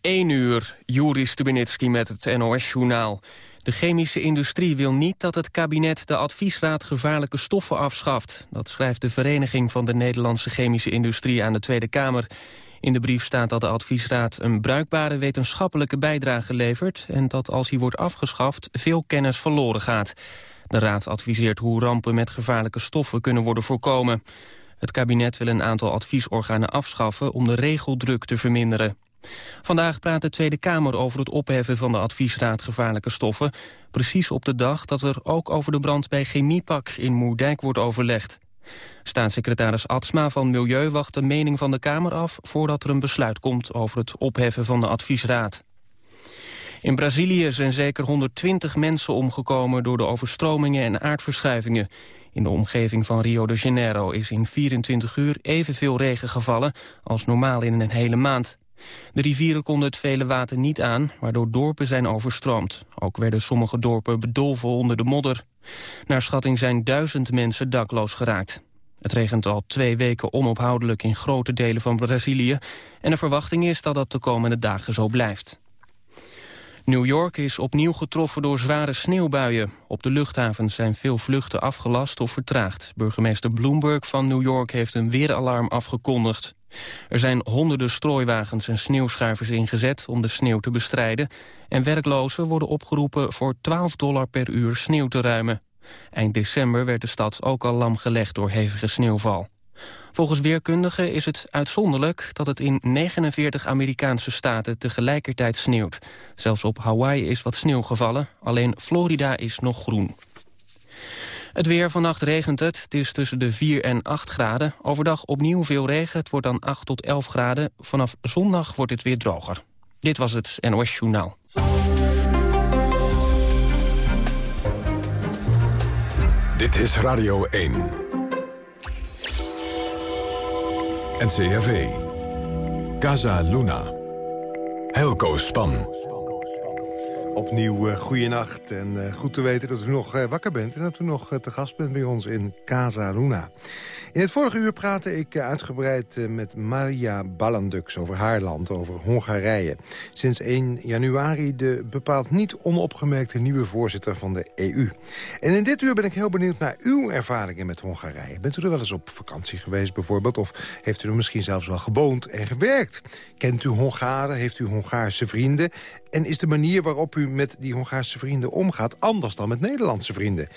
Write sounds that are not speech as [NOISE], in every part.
1 uur, Juri Stubenitski met het NOS-journaal. De chemische industrie wil niet dat het kabinet de adviesraad gevaarlijke stoffen afschaft. Dat schrijft de Vereniging van de Nederlandse Chemische Industrie aan de Tweede Kamer. In de brief staat dat de adviesraad een bruikbare wetenschappelijke bijdrage levert... en dat als hij wordt afgeschaft veel kennis verloren gaat. De raad adviseert hoe rampen met gevaarlijke stoffen kunnen worden voorkomen. Het kabinet wil een aantal adviesorganen afschaffen om de regeldruk te verminderen. Vandaag praat de Tweede Kamer over het opheffen van de adviesraad gevaarlijke stoffen. Precies op de dag dat er ook over de brand bij Chemiepak in Moerdijk wordt overlegd. Staatssecretaris Atsma van Milieu wacht de mening van de Kamer af... voordat er een besluit komt over het opheffen van de adviesraad. In Brazilië zijn zeker 120 mensen omgekomen door de overstromingen en aardverschuivingen. In de omgeving van Rio de Janeiro is in 24 uur evenveel regen gevallen als normaal in een hele maand. De rivieren konden het vele water niet aan, waardoor dorpen zijn overstroomd. Ook werden sommige dorpen bedolven onder de modder. Naar schatting zijn duizend mensen dakloos geraakt. Het regent al twee weken onophoudelijk in grote delen van Brazilië... en de verwachting is dat dat de komende dagen zo blijft. New York is opnieuw getroffen door zware sneeuwbuien. Op de luchthavens zijn veel vluchten afgelast of vertraagd. Burgemeester Bloomberg van New York heeft een weeralarm afgekondigd. Er zijn honderden strooiwagens en sneeuwschuivers ingezet om de sneeuw te bestrijden. En werklozen worden opgeroepen voor 12 dollar per uur sneeuw te ruimen. Eind december werd de stad ook al lam gelegd door hevige sneeuwval. Volgens weerkundigen is het uitzonderlijk dat het in 49 Amerikaanse staten tegelijkertijd sneeuwt. Zelfs op Hawaii is wat sneeuw gevallen, alleen Florida is nog groen. Het weer, vannacht regent het. Het is tussen de 4 en 8 graden. Overdag opnieuw veel regen. Het wordt dan 8 tot 11 graden. Vanaf zondag wordt het weer droger. Dit was het NOS Journaal. Dit is Radio 1. NCRV. Casa Luna. Helco Span. Opnieuw uh, goeienacht en uh, goed te weten dat u nog uh, wakker bent... en dat u nog te gast bent bij ons in Casa Luna. In het vorige uur praatte ik uitgebreid met Maria Ballandux over haar land, over Hongarije. Sinds 1 januari de bepaald niet onopgemerkte nieuwe voorzitter van de EU. En in dit uur ben ik heel benieuwd naar uw ervaringen met Hongarije. Bent u er wel eens op vakantie geweest bijvoorbeeld? Of heeft u er misschien zelfs wel gewoond en gewerkt? Kent u Hongaren? Heeft u Hongaarse vrienden? En is de manier waarop u met die Hongaarse vrienden omgaat... anders dan met Nederlandse vrienden?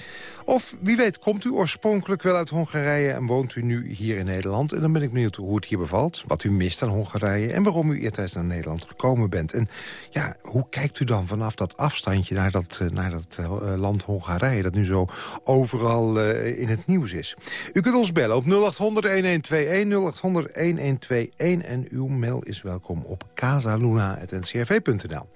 Of wie weet, komt u oorspronkelijk wel uit Hongarije... en woont u nu hier in Nederland? En dan ben ik benieuwd hoe het hier bevalt, wat u mist aan Hongarije... en waarom u eertijds naar Nederland gekomen bent. En ja, hoe kijkt u dan vanaf dat afstandje naar dat, eh, naar dat uh, land Hongarije... dat nu zo overal in het nieuws is? U kunt ons bellen op 0800-1121, 0800-1121... en uw mail is welkom op casaluna.ncrv.nl.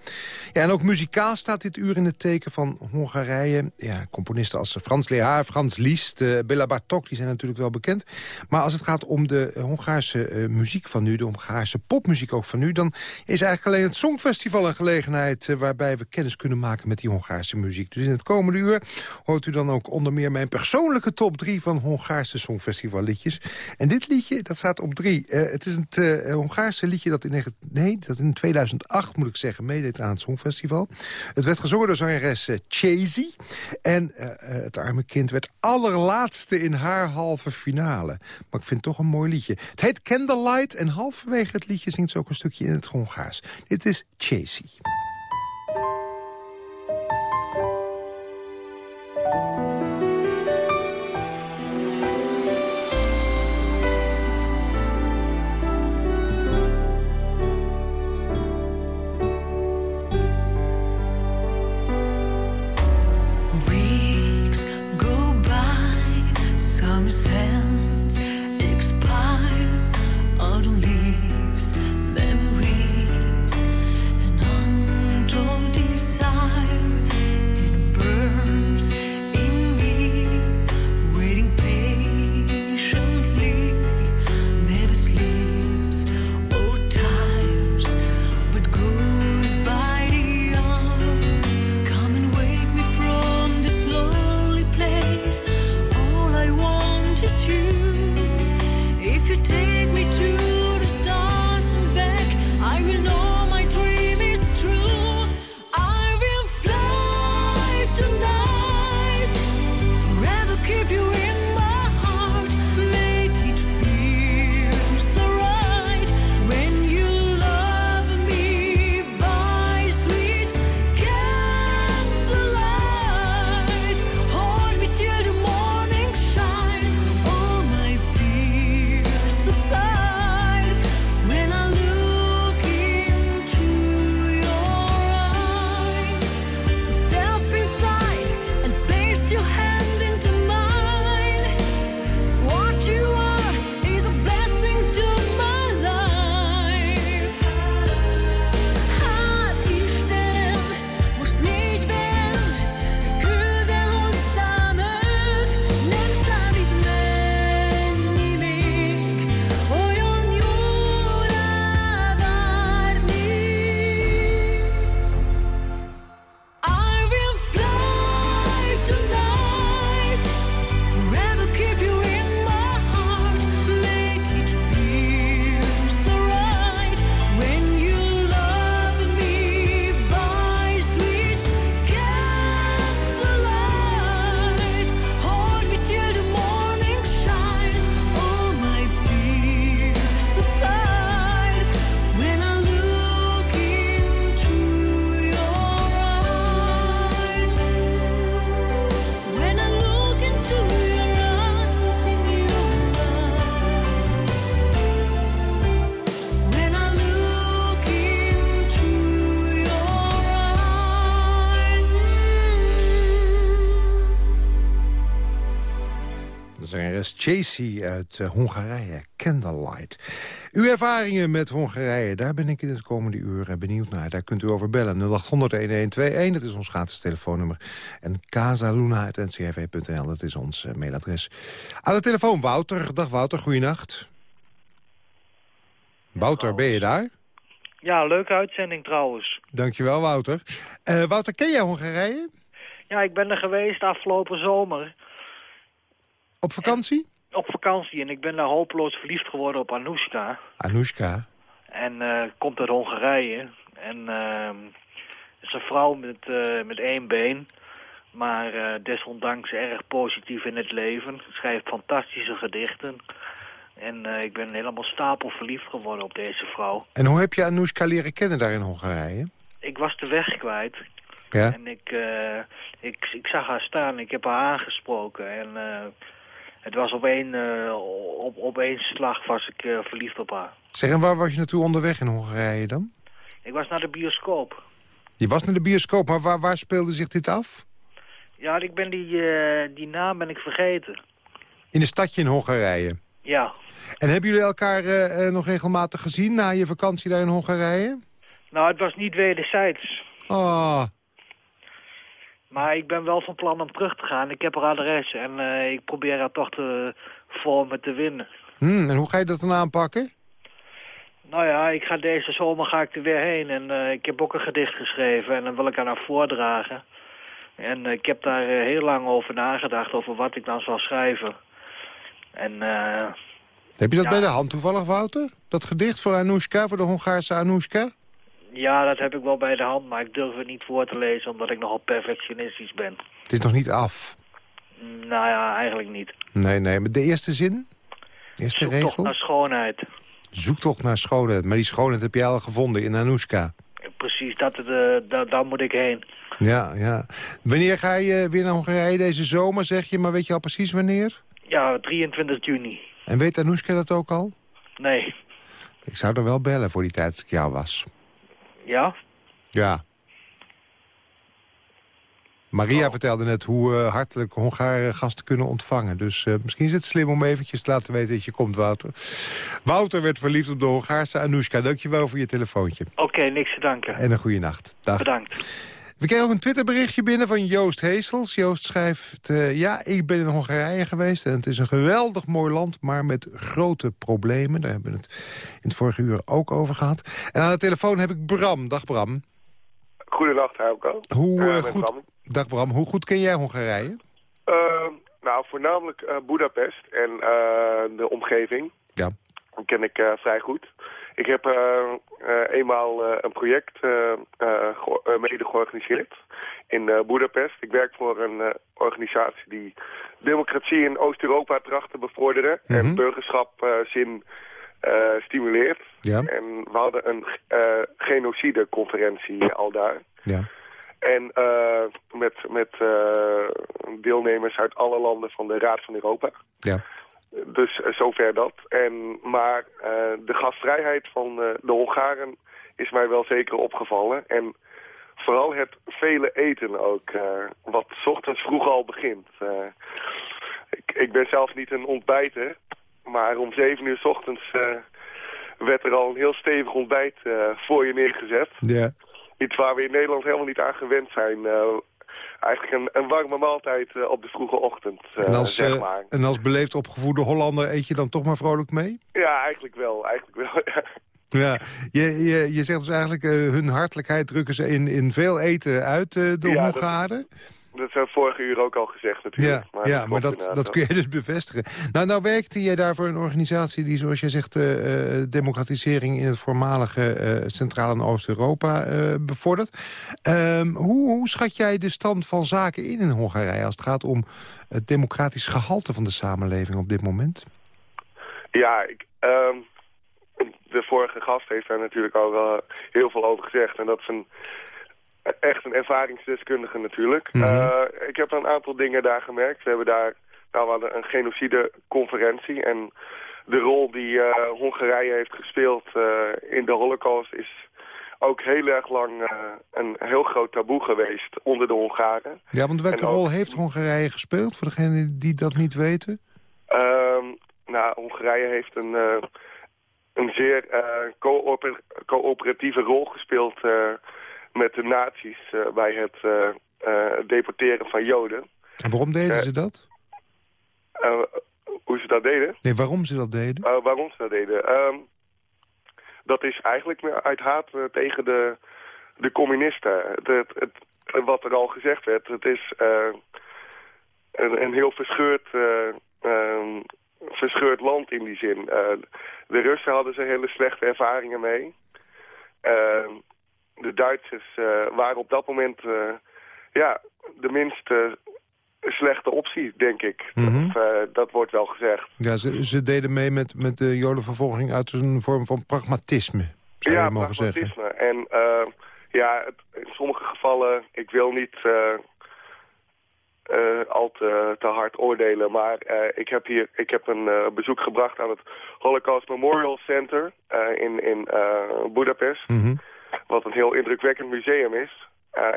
Ja, en ook muzikaal staat dit uur in het teken van Hongarije. Ja, componisten als Frans Lehaar, Frans Liszt, uh, Bela Bartok, die zijn natuurlijk wel bekend. Maar als het gaat om de Hongaarse uh, muziek van nu, de Hongaarse popmuziek ook van nu... dan is eigenlijk alleen het Songfestival een gelegenheid... Waarbij we kennis kunnen maken met die Hongaarse muziek. Dus in het komende uur hoort u dan ook onder meer mijn persoonlijke top 3... van Hongaarse Songfestival liedjes. En dit liedje, dat staat op drie. het is een Hongaarse liedje dat in, nee, dat in 2008, moet ik zeggen, meedeed aan het Songfestival. Het werd gezongen door zangeres Chazy. En het arme kind werd allerlaatste in haar halve finale. Maar ik vind het toch een mooi liedje. Het heet Candlelight en halverwege het liedje zingt ze ook een stukje in het Hongaars. Dit is Chazy. Chasey uit uh, Hongarije, Candlelight. Uw ervaringen met Hongarije, daar ben ik in het komende uur benieuwd naar. Daar kunt u over bellen, 0800-1121, dat is ons gratis telefoonnummer. En casaluna.ncrv.nl, dat is ons mailadres. Aan de telefoon Wouter. Dag Wouter, goeienacht. Wouter, ben je daar? Ja, leuke uitzending trouwens. Dankjewel, Wouter. Uh, Wouter, ken jij Hongarije? Ja, ik ben er geweest afgelopen zomer. Op vakantie? Op vakantie en ik ben daar hopeloos verliefd geworden op Anoushka. Anoushka? En uh, komt uit Hongarije. En uh, is een vrouw met, uh, met één been. Maar uh, desondanks erg positief in het leven. Schrijft fantastische gedichten. En ik ben helemaal stapel verliefd geworden op deze vrouw. En hoe heb je Anoushka leren kennen daar in Hongarije? Ik was de weg kwijt. Ja? En ik, ik, ik zag haar staan, ik heb haar aangesproken. En het was op één, op, op één slag was ik verliefd op haar. Zeg, en waar was je naartoe onderweg in Hongarije dan? Ik was naar de bioscoop. Je was naar de bioscoop, maar waar, waar speelde zich dit af? Ja, ik ben die, die naam ben ik vergeten. In een stadje in Hongarije? Ja. En hebben jullie elkaar nog regelmatig gezien na je vakantie daar in Hongarije? Nou, het was niet wederzijds. Oh. Maar ik ben wel van plan om terug te gaan. Ik heb haar adres en uh, ik probeer haar toch te, voor me te winnen. Hmm, en hoe ga je dat dan aanpakken? Nou ja, ik ga deze zomer ga ik er weer heen. En uh, ik heb ook een gedicht geschreven en dan wil ik aan haar voordragen. En ik heb daar heel lang over nagedacht, over wat ik dan zal schrijven. En... Heb je dat ja. bij de hand toevallig, Wouter? Dat gedicht voor Anoushka, voor de Hongaarse Anoushka? Ja, dat heb ik wel bij de hand, maar ik durf het niet voor te lezen... omdat ik nogal perfectionistisch ben. Het is nog niet af? Nou ja, eigenlijk niet. Nee, nee, maar de eerste zin? De eerste Zoek regel? toch naar schoonheid. Zoek toch naar schoonheid. Maar die schoonheid heb je al gevonden in Anoushka. Precies, dat, dat, daar moet ik heen. Ja, ja. Wanneer ga je weer naar Hongarije deze zomer, zeg je? Maar weet je al precies wanneer? Ja, 23 juni. En weet Anoushka dat ook al? Nee. Ik zou er wel bellen voor die tijd als ik jou was. Ja? Ja. Maria oh. vertelde net hoe uh, hartelijk Hongaren gasten kunnen ontvangen. Dus uh, misschien is het slim om eventjes te laten weten dat je komt, Wouter. Wouter werd verliefd op de Hongaarse Anoushka. Dankjewel voor je telefoontje. Oké, okay, niks te danken. En een goede nacht. Dag. Bedankt. We kregen ook een Twitterberichtje binnen van Joost Heesels. Joost schrijft, uh, ja, ik ben in Hongarije geweest... en het is een geweldig mooi land, maar met grote problemen. Daar hebben we het in het vorige uur ook over gehad. En aan de telefoon heb ik Bram. Dag Bram. Goedendag, Helco. Hoe, uh, goed, Bram. Dag Bram. Hoe goed ken jij Hongarije? Nou, voornamelijk Budapest en de omgeving. Ja. Dat ken ik vrij goed. Ik heb uh, uh, eenmaal uh, een project mede georganiseerd in Budapest. Ik werk voor een organisatie die democratie in Oost-Europa tracht te bevorderen... Mm -hmm. en burgerschapzin stimuleert. Ja. En we hadden een genocideconferentie al daar. Ja. En met, met deelnemers uit alle landen van de Raad van Europa. Ja. Dus uh, zover dat. En, maar uh, de gastvrijheid van uh, de Hongaren is mij wel zeker opgevallen. En vooral het vele eten ook, wat 's ochtends vroeg al begint. Ik, ik, ben zelf niet een ontbijter, maar om zeven uur 's ochtends werd er al een heel stevig ontbijt voor je neergezet. Ja. Iets waar we in Nederland helemaal niet aan gewend zijn eigenlijk een, een, warme maaltijd uh, op de vroege ochtend, uh, en als, zeg maar. Uh, en als beleefd opgevoede Hollander eet je dan toch maar vrolijk mee? Ja, eigenlijk wel. Eigenlijk wel [LAUGHS] ja. Ja, je, je, je zegt dus eigenlijk hun hartelijkheid drukken ze in, in veel eten uit, de ja, Hongaren. Dat, dat hebben vorige uur ook al gezegd natuurlijk. Ja, maar, ja, dat, maar dat, dat kun je dus bevestigen. Nou, nou werkte jij daar voor een organisatie die, zoals jij zegt... Uh, democratisering in het voormalige uh, Centraal- en Oost-Europa uh, bevordert. Um, hoe, hoe schat jij de stand van zaken in in Hongarije... als het gaat om het democratisch gehalte van de samenleving op dit moment? Ja, ik... Um, de vorige gast heeft daar natuurlijk al wel heel veel over gezegd. En dat is een echt een ervaringsdeskundige natuurlijk. Mm -hmm. uh, ik heb een aantal dingen daar gemerkt. We hebben daar, nou, we hadden een genocideconferentie en de rol die uh, Hongarije heeft gespeeld uh, in de holocaust is ook heel erg lang een heel groot taboe geweest onder de Hongaren. Ja, want welke ook, rol heeft Hongarije gespeeld, voor degenen die dat niet weten? Ehm, nou, Hongarije heeft een, een zeer uh, coöperatieve rol gespeeld uh, met de nazi's bij het deporteren van Joden. En waarom deden ze dat? hoe ze dat deden? Nee, waarom ze dat deden? waarom ze dat deden? Um, dat is eigenlijk meer uit haat tegen de, de communisten. Het, het, het, wat er al gezegd werd, het is een, een heel verscheurd um, verscheurd land in die zin. Uh, de Russen hadden ze hele slechte ervaringen mee. De Duitsers uh, waren op dat moment ja, de minst slechte optie, denk ik. Mm -hmm. dat, dat, wordt wel gezegd. Ja, ze, ze deden mee met, met de jodenvervolging uit een vorm van pragmatisme, zou ja, je mogen pragmatisme. zeggen. En ja, het, in sommige gevallen, ik wil niet uh, al te, te, hard oordelen. Maar ik heb hier ik heb een bezoek gebracht aan het Holocaust Memorial Center in, in Budapest. Mm -hmm. Wat een heel indrukwekkend museum is.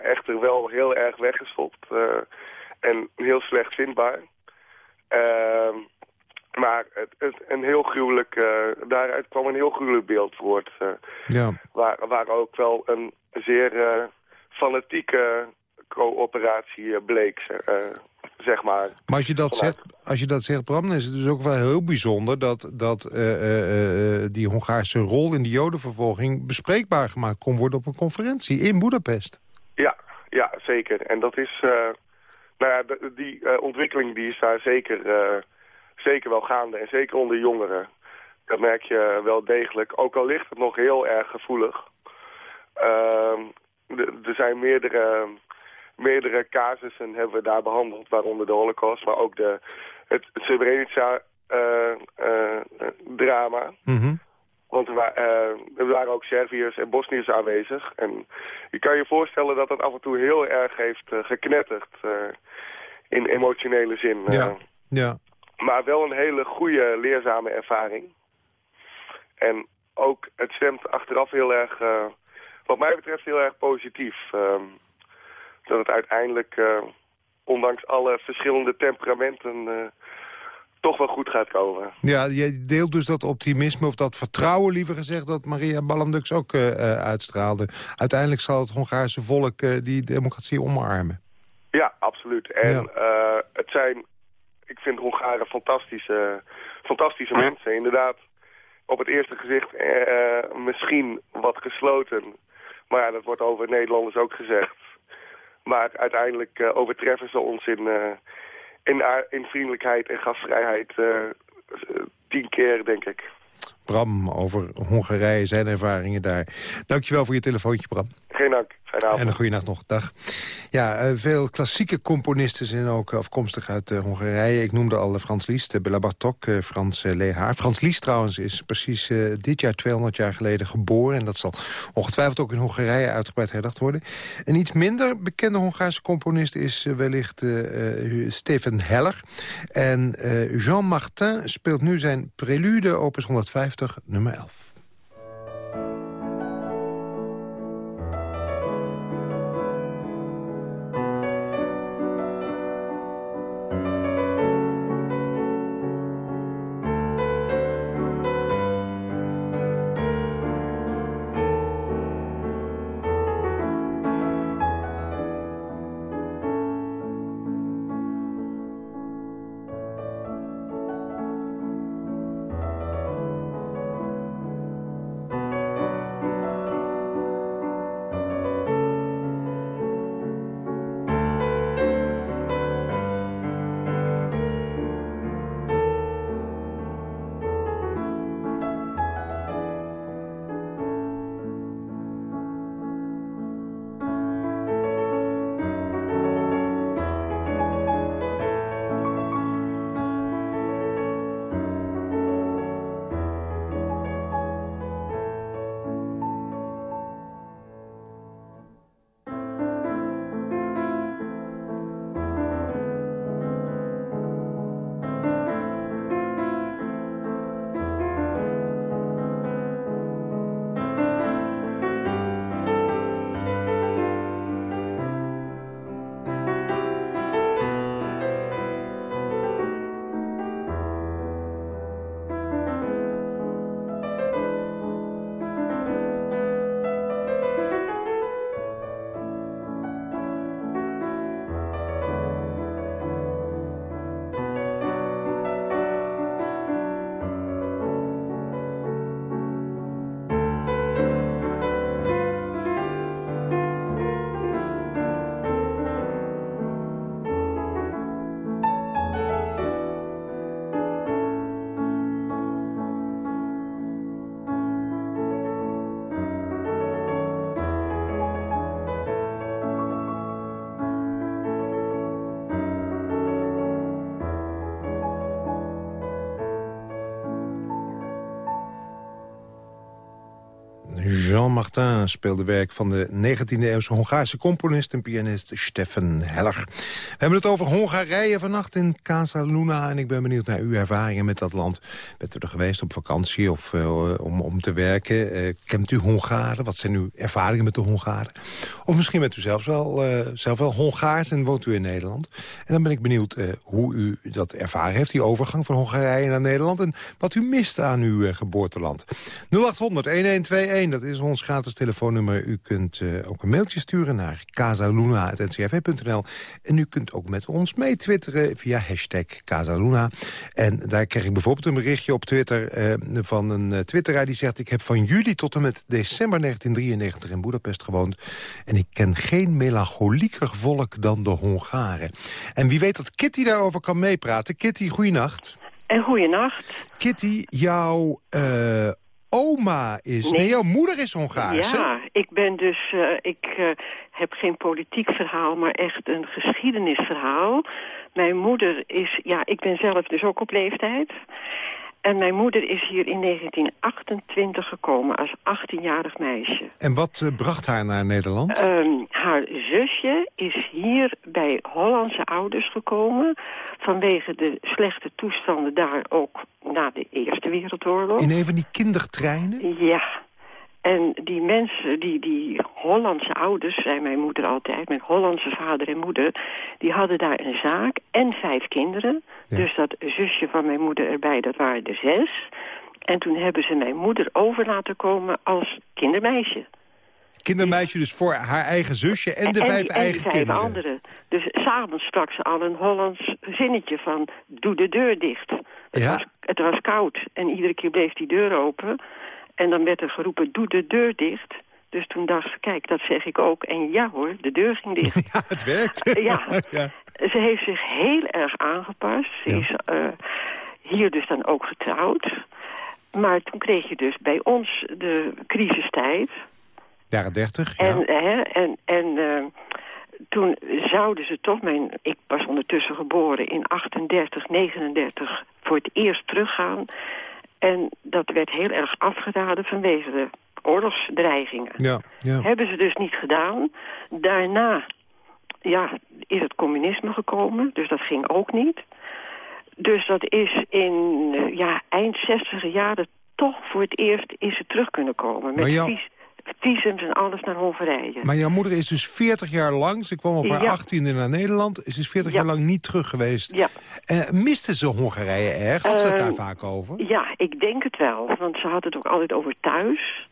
echter wel heel erg weggestopt en heel slecht vindbaar. Ehm, maar het, het, een heel gruwelijk, daaruit kwam een heel gruwelijk beeld voort. ja. waar, waar ook wel een zeer fanatieke coöperatie eh, bleek, zeg maar. Maar als je, dat zegt, als je dat zegt, Bram, dan is het dus ook wel heel bijzonder... dat, dat uh, die Hongaarse rol in de jodenvervolging bespreekbaar gemaakt kon worden op een conferentie in Budapest. Ja, ja zeker. En dat is... nou ja, die ontwikkeling die is daar zeker, zeker wel gaande. En zeker onder jongeren. Dat merk je wel degelijk. Ook al ligt het nog heel erg gevoelig. Ehm, er zijn meerdere meerdere casussen hebben we daar behandeld, waaronder de holocaust, maar ook de, het, het Srebrenica-drama. Mm Want er, wa er, waren ook Serviërs en Bosniërs aanwezig. En je kan je voorstellen dat dat af en toe heel erg heeft uh, geknetterd in emotionele zin. Ja, ja. Maar wel een hele goede, leerzame ervaring. En ook, het stemt achteraf heel erg, wat mij betreft, heel erg positief. Ehm, dat het uiteindelijk, uh, ondanks alle verschillende temperamenten, uh, toch wel goed gaat komen. Ja, jij deelt dus dat optimisme, of dat vertrouwen liever gezegd... dat Maria Ballandux ook uh, uitstraalde. Uiteindelijk zal het Hongaarse volk die democratie omarmen. Ja, absoluut. En ja. het zijn, ik vind Hongaren fantastische, fantastische mensen. Inderdaad, op het eerste gezicht misschien wat gesloten... Maar ja, dat wordt over Nederlanders ook gezegd. Maar uiteindelijk uh, overtreffen ze ons in, uh, in, in, vriendelijkheid en gastvrijheid uh, tien keer, denk ik. Bram over Hongarije, zijn ervaringen daar. Dankjewel voor je telefoontje, Bram. Geen dank. En een goede nacht nog. Dag. Ja, uh, veel klassieke componisten zijn ook afkomstig uit uh, Hongarije. Ik noemde al Frans Liszt, uh, Bela Bartok, Frans Lehaar. Frans Liszt trouwens is precies dit jaar 200 jaar geleden geboren. En dat zal ongetwijfeld ook in Hongarije uitgebreid herdacht worden. Een iets minder bekende Hongaarse componist is wellicht Stefan Heller. En Jean Martin speelt nu zijn prelude, opus 150, nummer 11. Jean Martin speelde werk van de 19e-eeuwse Hongaarse componist en pianist Stefan Heller. We hebben het over Hongarije vannacht in Casa Luna en ik ben benieuwd naar uw ervaringen met dat land. Bent u er geweest op vakantie of uh, om, om te werken? Uh, kent u Hongaren? Wat zijn uw ervaringen met de Hongaren? Of misschien bent u zelf wel, uh, zelf wel Hongaars en woont u in Nederland. En dan ben ik benieuwd hoe u dat ervaren heeft, die overgang van Hongarije naar Nederland... en wat u mist aan uw geboorteland. 0800-1121, dat is ons gratis telefoonnummer. U kunt uh, ook een mailtje sturen naar casaluna.ncrv.nl. En u kunt ook met ons meetwitteren via hashtag Casaluna. En daar krijg ik bijvoorbeeld een berichtje op Twitter uh, van een uh, twitteraar die zegt... ik heb van juli tot en met december 1993 in Budapest gewoond... en ik ken geen melancholieker volk dan de Hongaren. En wie weet dat Kitty daarover kan meepraten. Kitty, goeienacht. En goeienacht. Kitty, jouw uh, oma is... Nee. nee. jouw moeder is Hongaars, Ja, ik ben dus... Uh, ik uh, heb geen politiek verhaal, maar echt een geschiedenisverhaal. Mijn moeder is... Ja, ik ben zelf dus ook op leeftijd. En mijn moeder is hier in 1928 gekomen als 18-jarig meisje. En wat uh, bracht haar naar Nederland? Um, haar zusje is hier bij Hollandse ouders gekomen... vanwege de slechte toestanden daar ook na de Eerste Wereldoorlog. In een van die kindertreinen? Ja. En die mensen, die, die Hollandse ouders, zei mijn moeder altijd... met Hollandse vader en moeder... die hadden daar een zaak en vijf kinderen. Ja. Dus dat zusje van mijn moeder erbij, dat waren er zes. En toen hebben ze mijn moeder over laten komen als kindermeisje. Kindermeisje dus voor haar eigen zusje en de en, vijf en eigen vijf kinderen. anderen. Dus s'avonds sprak ze al een Hollands zinnetje van... doe de deur dicht. Het, Ja? was, het was koud en iedere keer bleef die deur open... En dan werd er geroepen, doe de deur dicht. Dus toen dacht ze, kijk, dat zeg ik ook. En ja hoor, de deur ging dicht. [LAUGHS] Ja, het werkt. [LAUGHS] Ja. [LAUGHS] ja. Ze heeft zich heel erg aangepast. Ze Ja. is uh, hier dus dan ook getrouwd. Maar toen kreeg je dus bij ons de crisistijd. Jaren dertig, ja. En, hè, en, en uh, toen zouden ze toch, mijn, ik was ondertussen geboren in 38, 39, voor het eerst teruggaan. En dat werd heel erg afgeraden vanwege de oorlogsdreigingen. ja, ja. Hebben ze dus niet gedaan. Daarna ja, is het communisme gekomen, dus dat ging ook niet. Dus dat is in uh, ja, eind 60 jaren toch voor het eerst is het terug kunnen komen. Maar Met jou- vis- visums en alles naar Hongarije. Maar jouw moeder is dus 40 jaar lang, ze kwam op haar Ja. 18e naar Nederland... is dus 40 Ja. jaar lang niet terug geweest. Ja. Eh, miste ze Hongarije erg? Had ze het daar Eh, vaak over? Ja, ik denk het wel. Want ze had het ook altijd over thuis.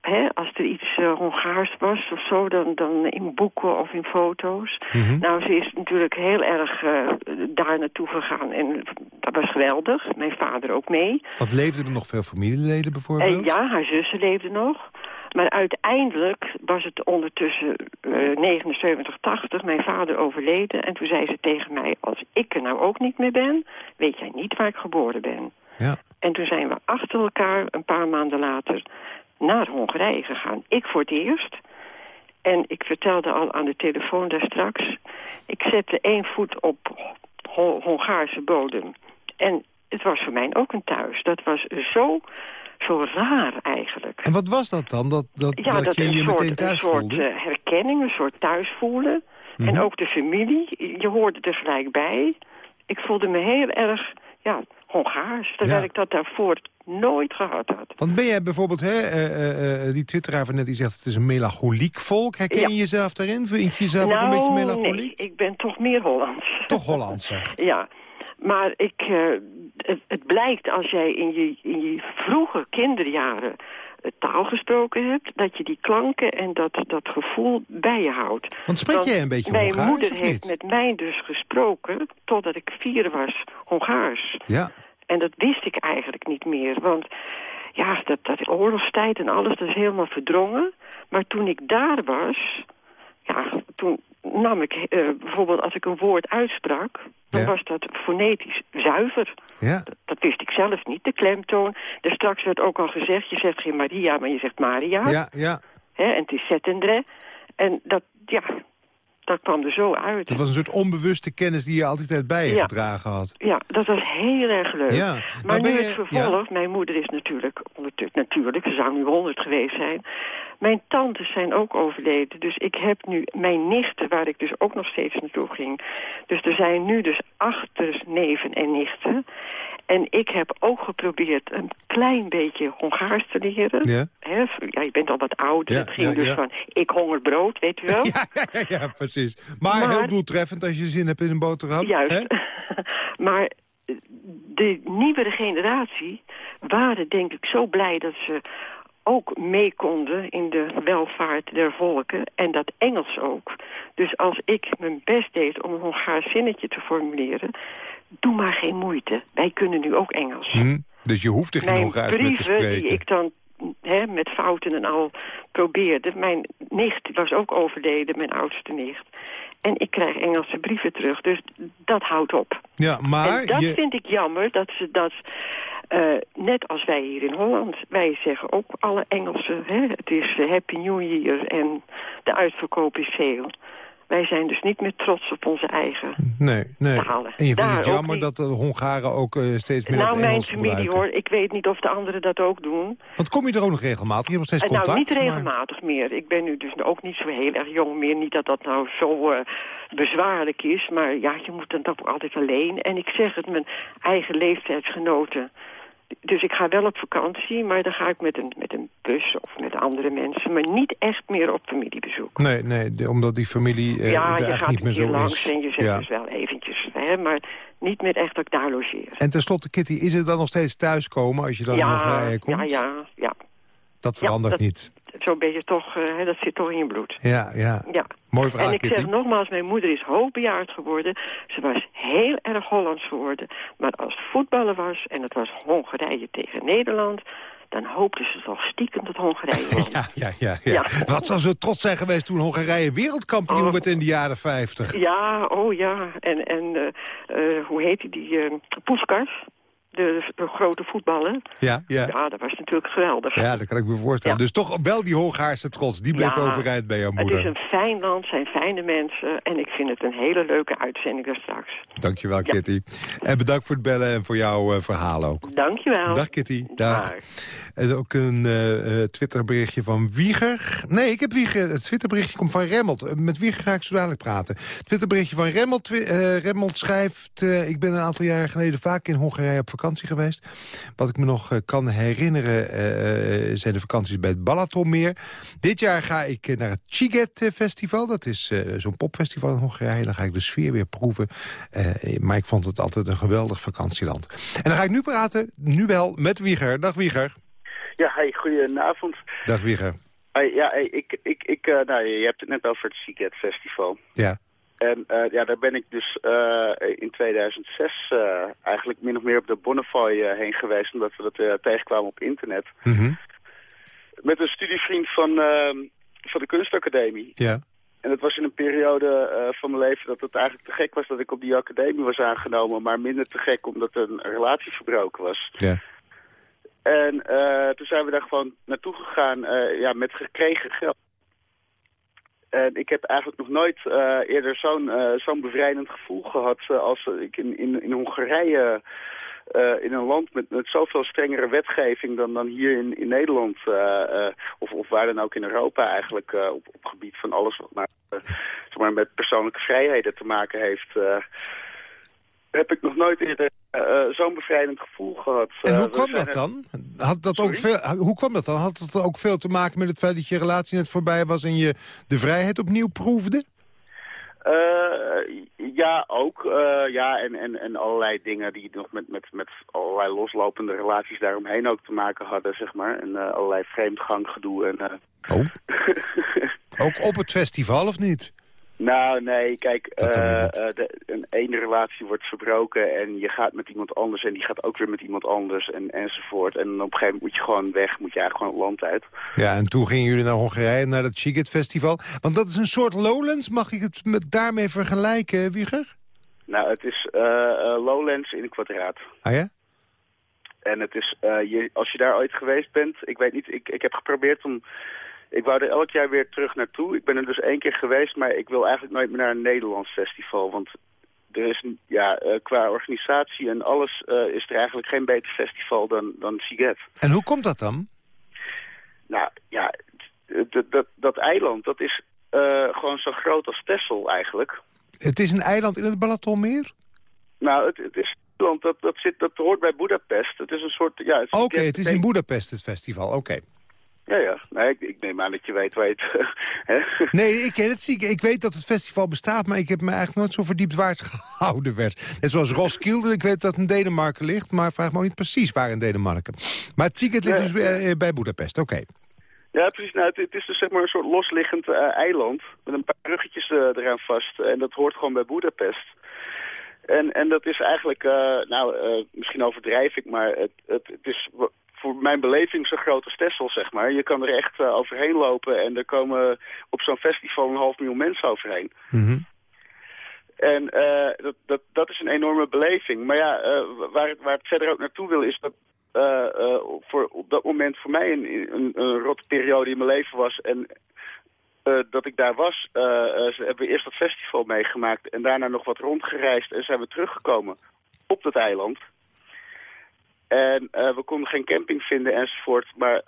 Hè, als er iets uh, Hongaars was of zo, dan, dan in boeken of in foto's. Mhm. Nou, ze is natuurlijk heel erg uh, daar naartoe gegaan. En dat was geweldig. Mijn vader ook mee. Want leefden er nog veel familieleden bijvoorbeeld? Ja, haar zussen leefden nog. Maar uiteindelijk was het ondertussen uh, 79, 80, mijn vader overleden. En toen zei ze tegen mij, als ik er nou ook niet meer ben, weet jij niet waar ik geboren ben. Ja. En toen zijn we achter elkaar, een paar maanden later, naar Hongarije gegaan. Ik voor het eerst. En ik vertelde al aan de telefoon daar straks. Ik zette één voet op Ho Hongaarse bodem. En het was voor mij ook een thuis. Dat was zo, zo raar eigenlijk. En wat was dat dan? Dat, dat, ja, dat, dat je een je soort, meteen thuis een soort uh, herkenning, een soort thuis voelen. Mhm. En ook de familie, je hoorde er gelijk bij. Ik voelde me heel erg ja, Hongaars, terwijl Ja. ik dat daarvoor nooit gehad had. Want ben jij bijvoorbeeld, hè, eh, eh, eh, die twitteraar van net die zegt... het is een melancholiek volk. Herken Ja. je jezelf daarin? Vind je jezelf nou, ook een beetje melancholiek? nee, ik ben toch meer Hollands. Toch Hollandse. [LAUGHS] ja, maar ik, uh, het, het, blijkt als jij in je, in je vroege kinderjaren uh, taal gesproken hebt... dat je die klanken en dat, dat gevoel bij je houdt. Want spreek jij een beetje Mijn Hongaars, moeder of heeft met mij dus gesproken, totdat ik vier was, Hongaars. Ja. En dat wist ik eigenlijk niet meer, want ja, dat, dat oorlogstijd en alles, dat is helemaal verdrongen. Maar toen ik daar was, ja, toen nam ik uh, bijvoorbeeld als ik een woord uitsprak, dan Ja. was dat fonetisch zuiver. Ja. Dat, dat wist ik zelf niet, de klemtoon. Dus straks werd ook al gezegd, je zegt geen Maria, maar je zegt Maria. Ja, ja. Hè, en het is Zettendre. En dat, ja, dat kwam er zo uit. Dat was een soort onbewuste kennis die je altijd bij je Ja. gedragen had. Ja, dat was heel erg leuk. Ja. Maar Nou nu je- het vervolg, mijn moeder is natuurlijk, ondertussen, natuurlijk, ze zou nu honderd geweest zijn. Mijn tantes zijn ook overleden, dus ik heb nu mijn nichten, waar ik dus ook nog steeds naartoe ging. Dus er zijn nu dus acht neven en nichten. En ik heb ook geprobeerd een klein beetje Hongaars te leren. Ja. Ja, je bent al wat ouder. Ja, het ging ja, dus van, ik honger brood, weet u wel. [LAUGHS] Ja, precies. Maar, Maar- heel doeltreffend als je zin hebt in een boterham. Juist. [LAUGHS] maar de nieuwere generatie waren denk ik zo blij dat ze ook mee konden in de welvaart der volken. En dat Engels ook. Dus als ik mijn best deed om een Hongaars zinnetje te formuleren... doe maar geen moeite. Wij kunnen nu ook Engels. Hm, Dus je hoeft er geen Hongaars mee te brieven spreken. die ik dan hè, met fouten en al probeerde. Mijn nicht was ook overleden, mijn oudste nicht. En ik krijg Engelse brieven terug, dus dat houdt op. Ja, maar en dat je... vind ik jammer, dat ze dat... eh, net als wij hier in Holland, wij zeggen ook alle Engelse... Hè, het is Happy New Year en de uitverkoop is veel. Wij zijn dus niet meer trots op onze eigen... Nee, nee. talen. En je vindt het jammer dat de Hongaren ook eh, steeds meer nou, het mijn Engels familie gebruiken. hoor, ik weet niet of de anderen dat ook doen. Want kom je er ook nog regelmatig? Je hebt nog steeds Eh, contact? nou, niet maar- regelmatig meer. Ik ben nu dus ook niet zo heel erg jong meer. Niet dat dat nou zo eh, bezwaarlijk is. Maar ja, je moet dan toch altijd alleen. En ik zeg het, mijn eigen leeftijdsgenoten. Dus ik ga wel op vakantie, maar dan ga ik met een, met een bus of met andere mensen. Maar niet echt meer op familiebezoek. Nee, nee, de- omdat die familie eh, ja, je gaat niet meer zo langs is. en je zegt ja. dus wel eventjes. Hè, maar niet meer echt dat ik daar logeer. En tenslotte, Kitty, is het dan nog steeds thuiskomen als je dan ja, Hongarije komt? ja, ja, ja. Dat verandert dat- niet. Zo ben je toch, eh, hè, dat zit toch in je bloed. Ja, ja. Ja. Mooi verhaal, En ik Kitty. zeg nogmaals, mijn moeder is hoogbejaard geworden. Ze was heel erg Hollands geworden. Maar als het voetballen was, en het was Hongarije tegen Nederland... dan hoopte ze toch stiekem dat Hongarije won. [LAUGHS] Ja, ja, ja, ja. Ja. Wat zou ze trots zijn geweest toen Hongarije wereldkampioen Oh. werd in de jaren 50. Ja, oh ja. En, en eh, eh, hoe heet die, die uh, Puskas? De, de grote voetballer. Ja, ja. Ja, dat was natuurlijk geweldig. Ja, dat kan ik me voorstellen. Ja. Dus toch wel die Hongaarse trots. Die bleef Ja, overeind bij jouw Het moeder. is een fijn land, zijn fijne mensen. En ik vind het een hele leuke uitzending daar straks. Dankjewel, Kitty. En bedankt voor het bellen en voor jouw eh, verhaal ook. Dankjewel. Dag, Kitty. Dag. Dag. En ook een eh, Twitterberichtje van Wieger. Nee, ik heb Wieger. Het Twitterberichtje komt van Remmelt. Met Wieger ga ik zo dadelijk praten. Twitterberichtje van Remmelt. Eh, Remmelt schrijft... ik ben een aantal jaren geleden vaak in Hongarije op vakantie geweest. Wat ik me nog eh, kan herinneren eh, eh, zijn de vakanties bij het Balatonmeer. Dit jaar ga ik naar het Chiget Festival. Dat is zo'n popfestival in Hongarije. Dan ga ik de sfeer weer proeven. Maar ik vond het altijd een geweldig vakantieland. En dan ga ik nu praten, nu wel, met Wieger. Dag Wieger. Ja, hey, goedenavond. Dag Wieger. Hey, ja, hey, ik, ik, ik, nou, je hebt het net over het Seagate Festival. Ja. En eh, ja, daar ben ik dus eh, in 2006 eh, eigenlijk min of meer op de Bonnefoy heen geweest... omdat we dat tegenkwamen op internet. Mhm. Met een studievriend van, ehm, van de kunstacademie. Ja. En het was in een periode van mijn leven dat het eigenlijk te gek was dat ik op die academie was aangenomen... maar minder te gek omdat een relatie verbroken was. Ja. En toen zijn we daar gewoon naartoe gegaan ja, met gekregen geld. Ik heb eigenlijk nog nooit eh, eerder zo'n eh, zo'n bevrijdend gevoel gehad eh, als ik in, in, in Hongarije... in een land met, met zoveel strengere wetgeving dan, dan hier in, in Nederland... eh, of, of waar dan ook in Europa eigenlijk op, op gebied van alles wat maar, zeg maar met persoonlijke vrijheden te maken heeft... eh, heb ik nog nooit eerder eh, zo'n bevrijdend gevoel gehad. En Eh, hoe we kwam dat dan? Had dat ook veel, hoe kwam dat dan? Had het ook veel te maken met het feit dat je relatie net voorbij was... en je de vrijheid opnieuw proefde? Eh, ja, ook. eh, ja, en, en, en allerlei dingen die nog met, met, met allerlei loslopende relaties daaromheen ook te maken hadden, zeg maar. En eh, allerlei vreemdganggedoe. En, eh, Oh. [LAUGHS] Ook op het festival, of niet? Nou, nee, kijk, Dat eh, eh, de, een ene relatie wordt verbroken en je gaat met iemand anders en die gaat ook weer met iemand anders en, enzovoort. En op een gegeven moment moet je gewoon weg, moet je eigenlijk gewoon het land uit. Ja, en toen gingen jullie naar Hongarije, naar het Chiget Festival. Want dat is een soort Lowlands. Mag ik het met daarmee vergelijken, Wieger? Nou, het is eh, eh, Lowlands in een kwadraat. Ah ja? En het is, eh, je, als je daar ooit geweest bent, ik weet niet, ik, ik heb geprobeerd om ik wou er elk jaar weer terug naartoe. Ik ben er dus één keer geweest, maar ik wil eigenlijk nooit meer naar een Nederlands festival. Want er is ja, uh, qua organisatie en alles uh, is er eigenlijk geen beter festival dan, dan Siget. En hoe komt dat dan? Nou ja, dat, dat eiland, dat is uh, gewoon zo groot als Texel eigenlijk. Het is een eiland in het Balatonmeer? Nou, het, het is eiland, dat, dat, zit, dat hoort bij Budapest. Het is een soort... Ja, Oké, okay, het is in Budapest het festival, oké. Ja, ja. Nee, ik, ik, neem aan dat je weet waar je het... [LAUGHS] nee, ik ken het ziek. Ik weet dat het festival bestaat, maar ik heb me eigenlijk nooit zo verdiept waar het [LAUGHS] gehouden werd. Net zoals Roskilde, ik weet dat het in Denemarken ligt, maar vraag me ook niet precies waar in Denemarken. Maar het zieke ligt dus bij, bij Budapest, oké. Ja, precies. Nou, het, is dus zeg maar een soort losliggend uh, eiland met een paar ruggetjes uh, eraan vast. En dat hoort gewoon bij Budapest. En, en dat is eigenlijk, uh, nou, misschien overdrijf ik, maar het, het, het is voor mijn beleving zo groot als Texel, zeg maar. Je kan er echt overheen lopen en er komen op zo'n festival een half miljoen mensen overheen. Mm En dat, dat, dat is een enorme beleving. Maar ja, waar, het, waar het verder ook naartoe wil is dat uh, voor op dat moment voor mij een, een, een rotte periode in mijn leven was. En uh, dat ik daar was, ze hebben eerst dat festival meegemaakt en daarna nog wat rondgereisd en zijn we teruggekomen op dat eiland. En we konden geen camping vinden enzovoort, maar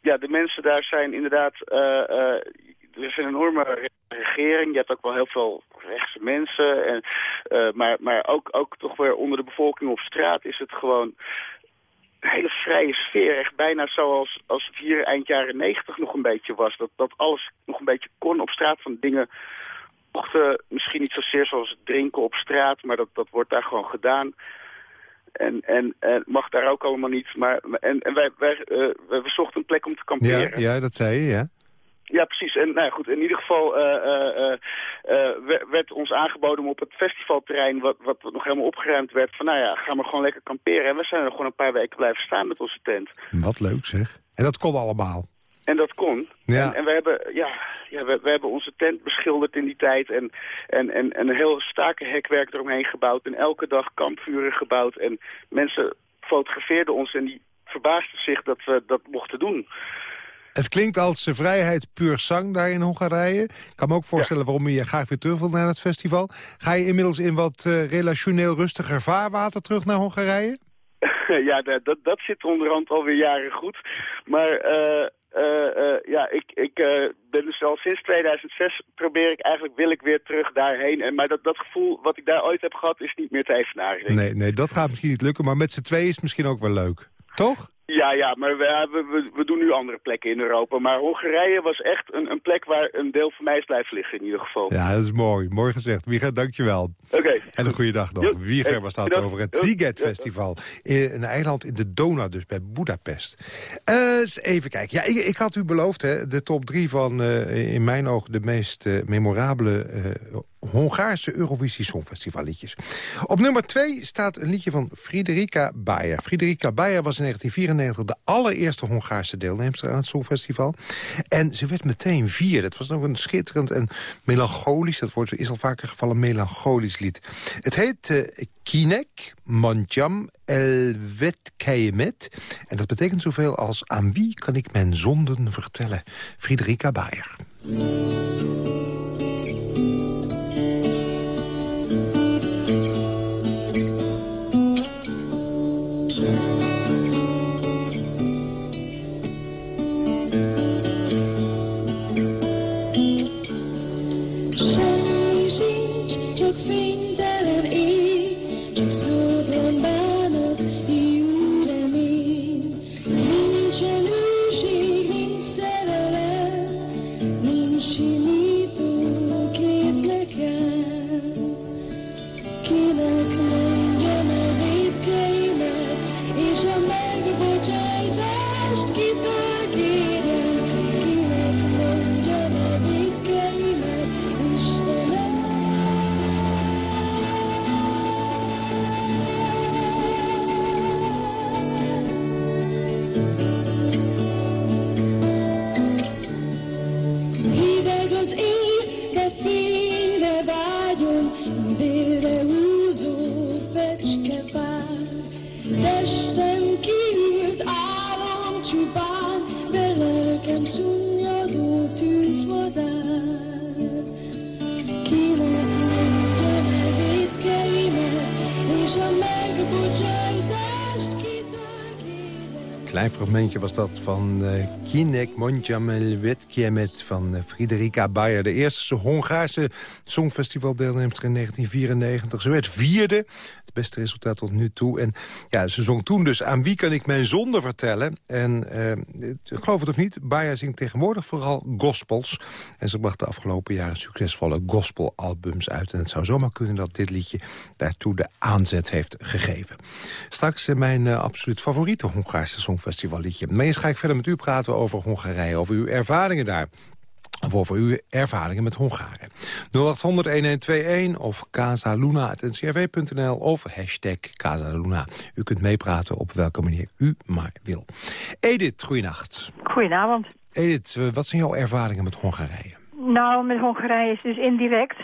ja, de mensen daar zijn inderdaad, er is een enorme regering. Je hebt ook wel heel veel rechtse mensen. En, maar maar ook, ook toch weer onder de bevolking op straat is het gewoon een hele vrije sfeer. Echt bijna zoals als het hier eind jaren negentig nog een beetje was. Dat, dat alles nog een beetje kon op straat van dingen mochten misschien niet zozeer zoals drinken op straat, maar dat, dat wordt daar gewoon gedaan. En, en, en mag daar ook allemaal niet. Maar, en, en wij, wij, uh, wij zochten een plek om te kamperen. Ja, ja dat zei je, ja. Ja, precies. En nou goed, in ieder geval uh, uh, werd ons aangeboden om op het festivalterrein, wat, wat nog helemaal opgeruimd werd, van nou ja, gaan we gewoon lekker kamperen. En we zijn er gewoon een paar weken blijven staan met onze tent. Wat leuk zeg. En dat kon allemaal. En dat kon. Ja. En, en, we hebben, ja, ja we, we, hebben onze tent beschilderd in die tijd en, en, en, en een heel stakenhekwerk eromheen gebouwd en elke dag kampvuren gebouwd. En mensen fotografeerden ons en die verbaasden zich dat we dat mochten doen. Het klinkt als vrijheid puur zang daar in Hongarije. Ik kan me ook voorstellen waarom je graag weer terug wilt naar het festival. Ga je inmiddels in wat uh, relationeel rustiger vaarwater terug naar Hongarije? [LAUGHS] ja, dat, dat zit onderhand alweer jaren goed. Maar uh, ja, ik, ik ben dus al sinds 2006 probeer ik eigenlijk, wil ik weer terug daarheen. En, maar dat, dat gevoel wat ik daar ooit heb gehad is niet meer te evenaren. Nee, nee, dat gaat misschien niet lukken, maar met z'n twee is misschien ook wel leuk. Toch? Ja, ja, maar we, we, we, doen nu andere plekken in Europa. Maar Hongarije was echt een, een plek waar een deel van mij is blijven liggen in ieder geval. Ja, dat is mooi. Mooi gezegd. Wieger, dankjewel. Oké. En een goede dag nog. Wieger was dat over het Ziget Festival. Een eiland in de Donau, dus bij Budapest. Uh, even kijken. Ja, ik, ik, had u beloofd, hè, de top drie van uh, in mijn ogen de meest uh, memorabele Hongaarse Eurovisie Songfestivalliedjes. Op nummer 2 staat een liedje van Friederika Bayer. Friederika Bayer was in 1994 de allereerste Hongaarse deelnemster aan het Songfestival. En ze werd meteen vier. Dat was nog een schitterend en melancholisch, dat woord is al vaker gevallen, melancholisch lied. Het heet uh, Kinek Manjam Elvet. En dat betekent zoveel als aan wie kan ik mijn zonden vertellen? Friederika Bayer. Fragmentje was dat van uh, Kinek Mondjamel Wetkiemet van uh, Friederika Bayer. De eerste Hongaarse songfestivaldeelnemster in 1994. Ze werd vierde, beste resultaat tot nu toe. En ja, ze zong toen dus aan wie kan ik mijn zonde vertellen. En uh, geloof het of niet, Bayer zingt tegenwoordig vooral gospels. En ze bracht de afgelopen jaren succesvolle gospelalbums uit. En het zou zomaar kunnen dat dit liedje daartoe de aanzet heeft gegeven. Straks mijn absoluut favoriete Hongaarse songfestivalliedje. Eerst ga ik verder met u praten over Hongarije, over uw ervaringen daar. Of over uw ervaringen met Hongaren. 0800-1121 of casaluna.ncrv.nl of hashtag Casaluna. U kunt meepraten op welke manier u maar wil. Edith, goeienacht. Goedenavond. Edith, eh, wat zijn jouw ervaringen met Hongarije? Nou, met Hongarije is dus indirect.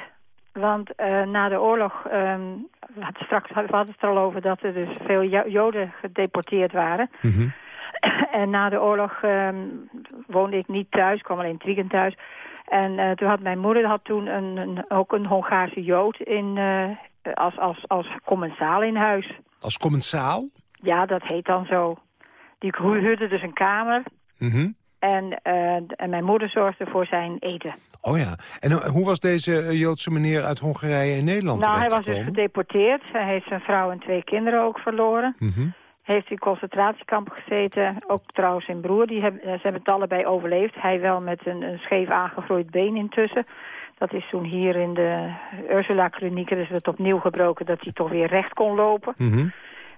Want uh, na de oorlog, um, we hadden straks we hadden het er al over dat er dus veel Joden gedeporteerd waren. Mm -hmm. [COUGHS] En na de oorlog um, woonde ik niet thuis, kwam alleen het weekend thuis. En uh, toen had mijn moeder had toen een, een, ook een Hongaarse Jood in, uh, als, als, als commensaal in huis. Als commensaal? Ja, dat heet dan zo. Die huurde dus een kamer. Mm -hmm. en, uh, en mijn moeder zorgde voor zijn eten. Oh ja. En hoe was deze Joodse meneer uit Hongarije in Nederland Nou, hij was dus gedeporteerd. Hij heeft zijn vrouw en twee kinderen ook verloren. Mm -hmm heeft in concentratiekamp gezeten. Ook trouwens zijn broer, die hebben, ze hebben het allebei overleefd. Hij wel met een, scheef aangegroeid been intussen. Dat is toen hier in de Ursula-klinieken, dus het opnieuw gebroken... dat hij toch weer recht kon lopen. Mm.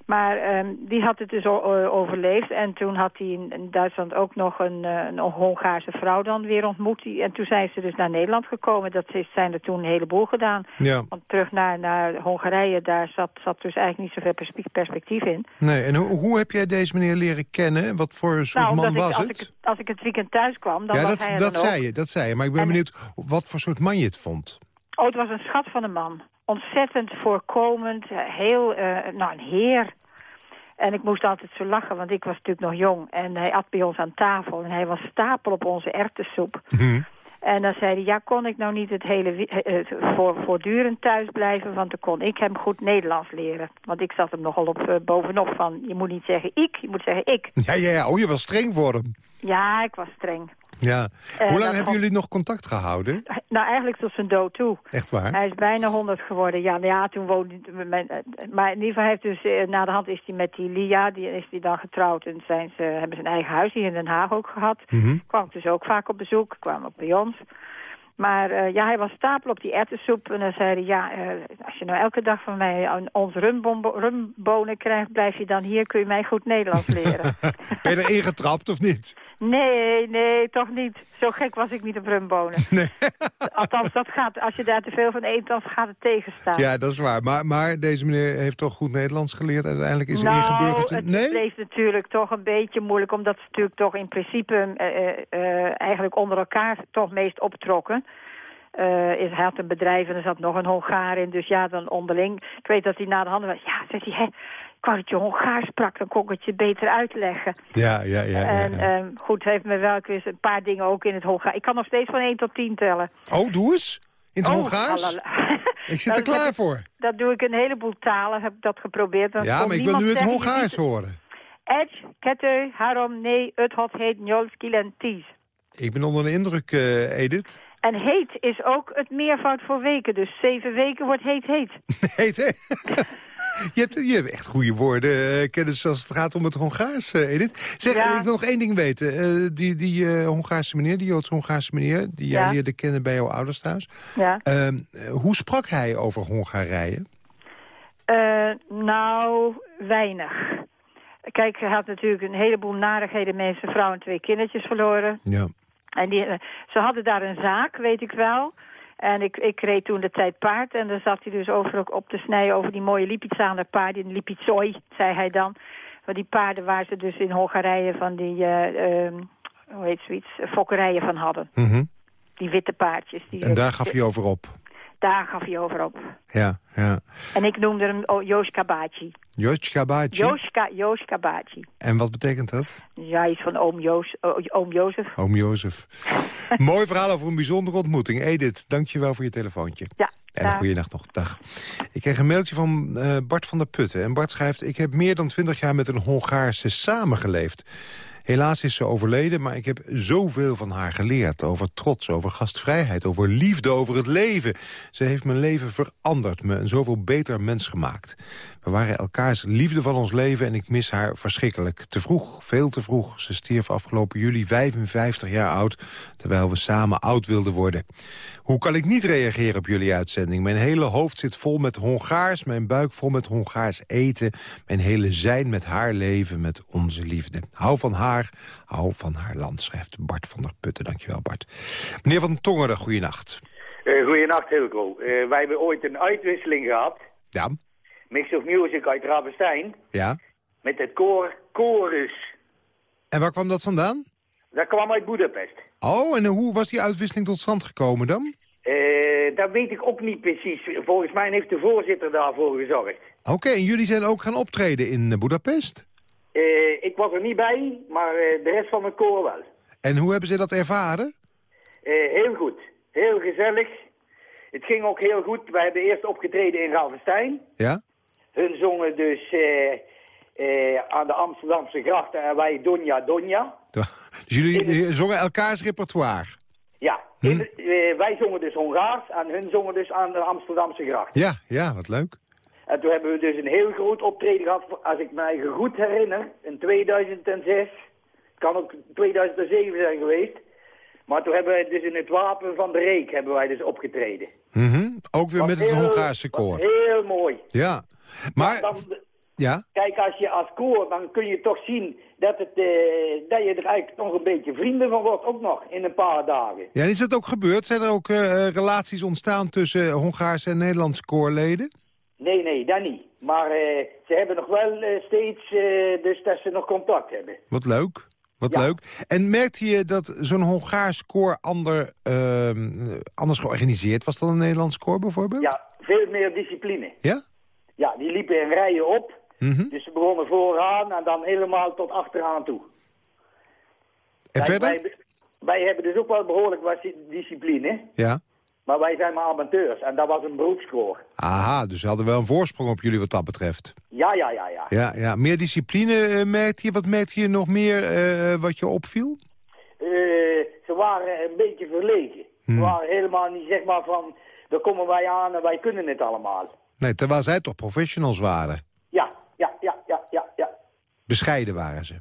Maar um, die had het dus overleefd. En toen had hij in, Duitsland ook nog een, een Hongaarse vrouw dan weer ontmoet. En toen zijn ze dus naar Nederland gekomen. Dat is, zijn er toen een heleboel gedaan. Ja. Want terug naar, naar Hongarije, daar zat, zat dus eigenlijk niet zoveel perspectief in. Nee, en hoe, hoe heb jij deze meneer leren kennen? Wat voor soort nou, man was ik, als het? Ik, als ik het weekend thuis kwam, dan ja, was dat, hij dat dan zei ook. je, dat zei je. Maar ik ben En- benieuwd wat voor soort man je het vond. Oh, het was een schat van een man. Ontzettend voorkomend, eh, heel, uh, nou een heer. En ik moest altijd zo lachen, want ik was natuurlijk nog jong. En hij at bij ons aan tafel en hij was stapel op onze erwtensoep. Hm. En dan zei hij, ja, kon ik nou niet het hele eh, eh, voor, voortdurend thuis blijven, want dan kon ik hem goed Nederlands leren. Want ik zat hem nogal op eh, bovenop van, je moet niet zeggen ik, je moet zeggen ik. Ja, ja, ja. Oh, je was streng voor hem. Ja, ik was streng. Ja. Eh, Hoe lang hebben jullie nog contact gehouden? Nou, eigenlijk tot zijn dood toe. Echt waar? Hij is bijna 100 geworden. Ja, nou ja, toen woonde mijn- Maar in ieder geval heeft dus... eh, Na de hand is hij met die Lia, die is hij dan getrouwd. En zijn ze, hebben zijn eigen huis hier in Den Haag ook gehad. Mhm. Kwam dus ook vaak op bezoek. Kwam ook bij ons. Maar eh, ja, hij was stapel op die erwtensoep. En dan zei hij, ja, eh, als je nou elke dag van mij een- ons rumbonen krijgt... blijf je dan hier, kun je mij goed Nederlands leren. [LAUGHS] Ben je erin getrapt of niet? nee, nee, toch niet. Zo gek was ik niet op rumbonen. [LAUGHS] Nee. [LAUGHS] Althans, dat gaat, als je daar te veel van eet, dan gaat het tegenstaan. Ja, dat is waar. Maar, maar deze meneer heeft toch goed Nederlands geleerd. Uiteindelijk is er nou, ingeburgerd. het Nee? bleef natuurlijk toch een beetje moeilijk... omdat ze natuurlijk toch in principe eh, eigenlijk onder elkaar toch meest optrokken. Eh, is, hij had een bedrijf en er zat nog een Hongaar in. Dus ja, dan onderling. Ik weet dat hij na de handen was. Ja, zegt hij, hè, ik wou dat je Hongaars sprak, dan kon ik het je beter uitleggen. Ja, ja, ja. ja, en ja. ehm, goed, heeft me wel eens een paar dingen ook in het Hongaars. Ik kan nog steeds van 1 tot 10 tellen. Oh, doe eens. In het Oh, Hongaars? alala. [LAUGHS] Ik zit er Dat klaar voor. Dat doe ik een heleboel talen, heb ik dat geprobeerd. Dan Ja, maar ik wil nu het Hongaars horen. Edge, kette, harom, nee, het hot heet, njolski en ties. Ik ben onder de indruk, eh, Edith. En heet is ook het meervoud voor weken. Dus zeven weken wordt heet heet. [LAUGHS] Heet, hè? Je hebt, je hebt echt goede woorden, eh, kennis als het gaat om het Hongaars, eh, Edith. Zeg, Ja. ik wil nog één ding weten. Eh, die die eh, Hongaarse meneer, die Joodse Hongaarse meneer... die jij Ja. leerde kennen bij jouw ouders thuis. Ja. Ehm, eh, hoe sprak hij over Hongarije? Eh, nou, weinig. Kijk, hij had natuurlijk een heleboel narigheden mee. Zijn vrouw en twee kindertjes verloren. Ja. En die, eh, ze hadden daar een zaak, weet ik wel. En ik, ik reed toen de tijd paard. En dan zat hij dus over, op te snijden over die mooie Lipizzaner paarden. Lipizoi, zei hij dan. Van die paarden waar ze dus in Hongarije van die, eh, ehm, hoe heet zoiets, fokkerijen van hadden. Mhm. Die witte paardjes. Die En daar gaf hij over op. Daar gaf hij over op. Ja, ja. En ik noemde hem oh, Joost Kabachi. Joost Kabaatje. Joost, Ka Joost Kabachi. En wat betekent dat? Ja, iets van oom, Joos, oh, oom Jozef. Oom Jozef. [LAUGHS] Mooi verhaal over een bijzondere ontmoeting. Edith, dank je wel voor je telefoontje. Ja, En een goede nacht nog. Dag. Ik kreeg een mailtje van eh, Bart van der Putten. En Bart schrijft... Ik heb meer dan twintig jaar met een Hongaarse samengeleefd. Helaas is ze overleden, maar ik heb zoveel van haar geleerd. Over trots, over gastvrijheid, over liefde, over het leven. Ze heeft mijn leven veranderd, me een zoveel beter mens gemaakt. We waren elkaars liefde van ons leven en ik mis haar verschrikkelijk. Te vroeg, veel te vroeg. Ze stierf afgelopen juli 55 jaar oud... terwijl we samen oud wilden worden. Hoe kan ik niet reageren op jullie uitzending? Mijn hele hoofd zit vol met Hongaars, mijn buik vol met Hongaars eten... mijn hele zijn met haar leven, met onze liefde. Hou van haar, hou van haar land, schrijft Bart van der Putten. Dankjewel, Bart. Meneer Van Tongeren, goeienacht. Uh, goeienacht, Hilco. Uh, wij hebben ooit een uitwisseling gehad. Ja, Mix of Music uit Ravenstein. ja. Met het koor Chorus. En waar kwam dat vandaan? Dat kwam uit Budapest. Oh, en hoe was die uitwisseling tot stand gekomen dan? Uh, dat weet ik ook niet precies. Volgens mij heeft de voorzitter daarvoor gezorgd. Oké, en jullie zijn ook gaan optreden in Budapest? Uh, ik was er niet bij, maar uh, de rest van mijn koor wel. En hoe hebben ze dat ervaren? Uh, heel goed. Heel gezellig. Het ging ook heel goed. Wij hebben eerst opgetreden in Ravenstein. Ja? Hun zongen dus uh, aan de Amsterdamse grachten en wij Donja Donja. [LAUGHS] Dus jullie zongen elkaars repertoire? Ja, hm? in, wij zongen dus Hongaars en hun zongen dus aan de Amsterdamse gracht. Ja, ja, wat leuk. En toen hebben we dus een heel groot optreden gehad, als ik mij goed herinner, in 2006. kan ook 2007 zijn geweest. Maar toen hebben wij dus in het Wapen van de Reek hebben wij dus opgetreden. Mm -hmm. Ook weer met het Hongaarse koor. Heel mooi. Ja, maar... Dan, ja? Kijk, als je als koor, dan kun je toch zien dat, het, uh, dat je er eigenlijk nog een beetje vrienden van wordt, ook nog, in een paar dagen. Ja, is dat ook gebeurd? Zijn er ook uh, relaties ontstaan tussen Hongaarse en Nederlandse koorleden? Nee, nee, dat niet. Maar uh, ze hebben nog wel steeds, dus dat ze nog contact hebben. Wat leuk. Wat ja. leuk. En merkte je dat zo'n Hongaars koor ander, uh, anders georganiseerd was dan een Nederlands koor bijvoorbeeld? Ja, veel meer discipline. Ja? Ja, die liepen in rijen op. Mm -hmm. Dus ze begonnen vooraan en dan helemaal tot achteraan toe. En verder? Wij, wij, hebben dus ook wel behoorlijk wat discipline. Ja. Maar wij zijn maar amateurs en dat was een beroepskoor. Aha, dus ze hadden wel een voorsprong op jullie wat dat betreft. Ja, ja, ja, ja. Ja, ja. Meer discipline uh, merkte je. Wat merkte je nog meer uh, wat je opviel? Uh, ze waren een beetje verlegen. Hmm. Ze waren helemaal niet zeg maar van, daar komen wij aan en wij kunnen het allemaal. Nee, terwijl zij toch professionals waren? Ja, ja, ja, ja, ja. ja. Bescheiden waren ze?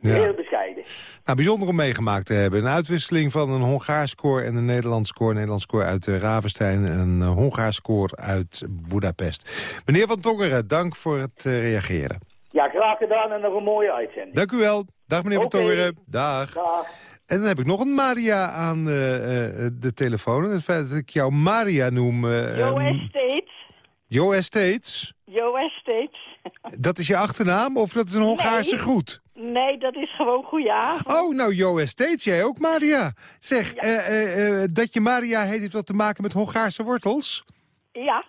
Ja, heel bescheiden. Nou, bijzonder om meegemaakt te hebben. Een uitwisseling van een Hongaars koor en een Nederlands koor. Een Nederlands koor uit uh, Ravenstein en een uh, Hongaars koor uit Budapest. Meneer Van Tongeren, dank voor het uh, reageren. Ja, graag gedaan en nog een mooie uitzending. Dank u wel. Dag meneer okay. Van Tongeren. Dag. Dag. En dan heb ik nog een Maria aan de telefoon. En het feit dat ik jou Maria noem... Jo Estates. Jo Estates? Jo Estates. Dat is je achternaam of dat is een Hongaarse nee. groet? Nee, dat is gewoon goeie avond. Oh, nou Jo Estates, jij ook Maria. Zeg, ja. uh, uh, dat je Maria heet heeft wat te maken met Hongaarse wortels? Ja.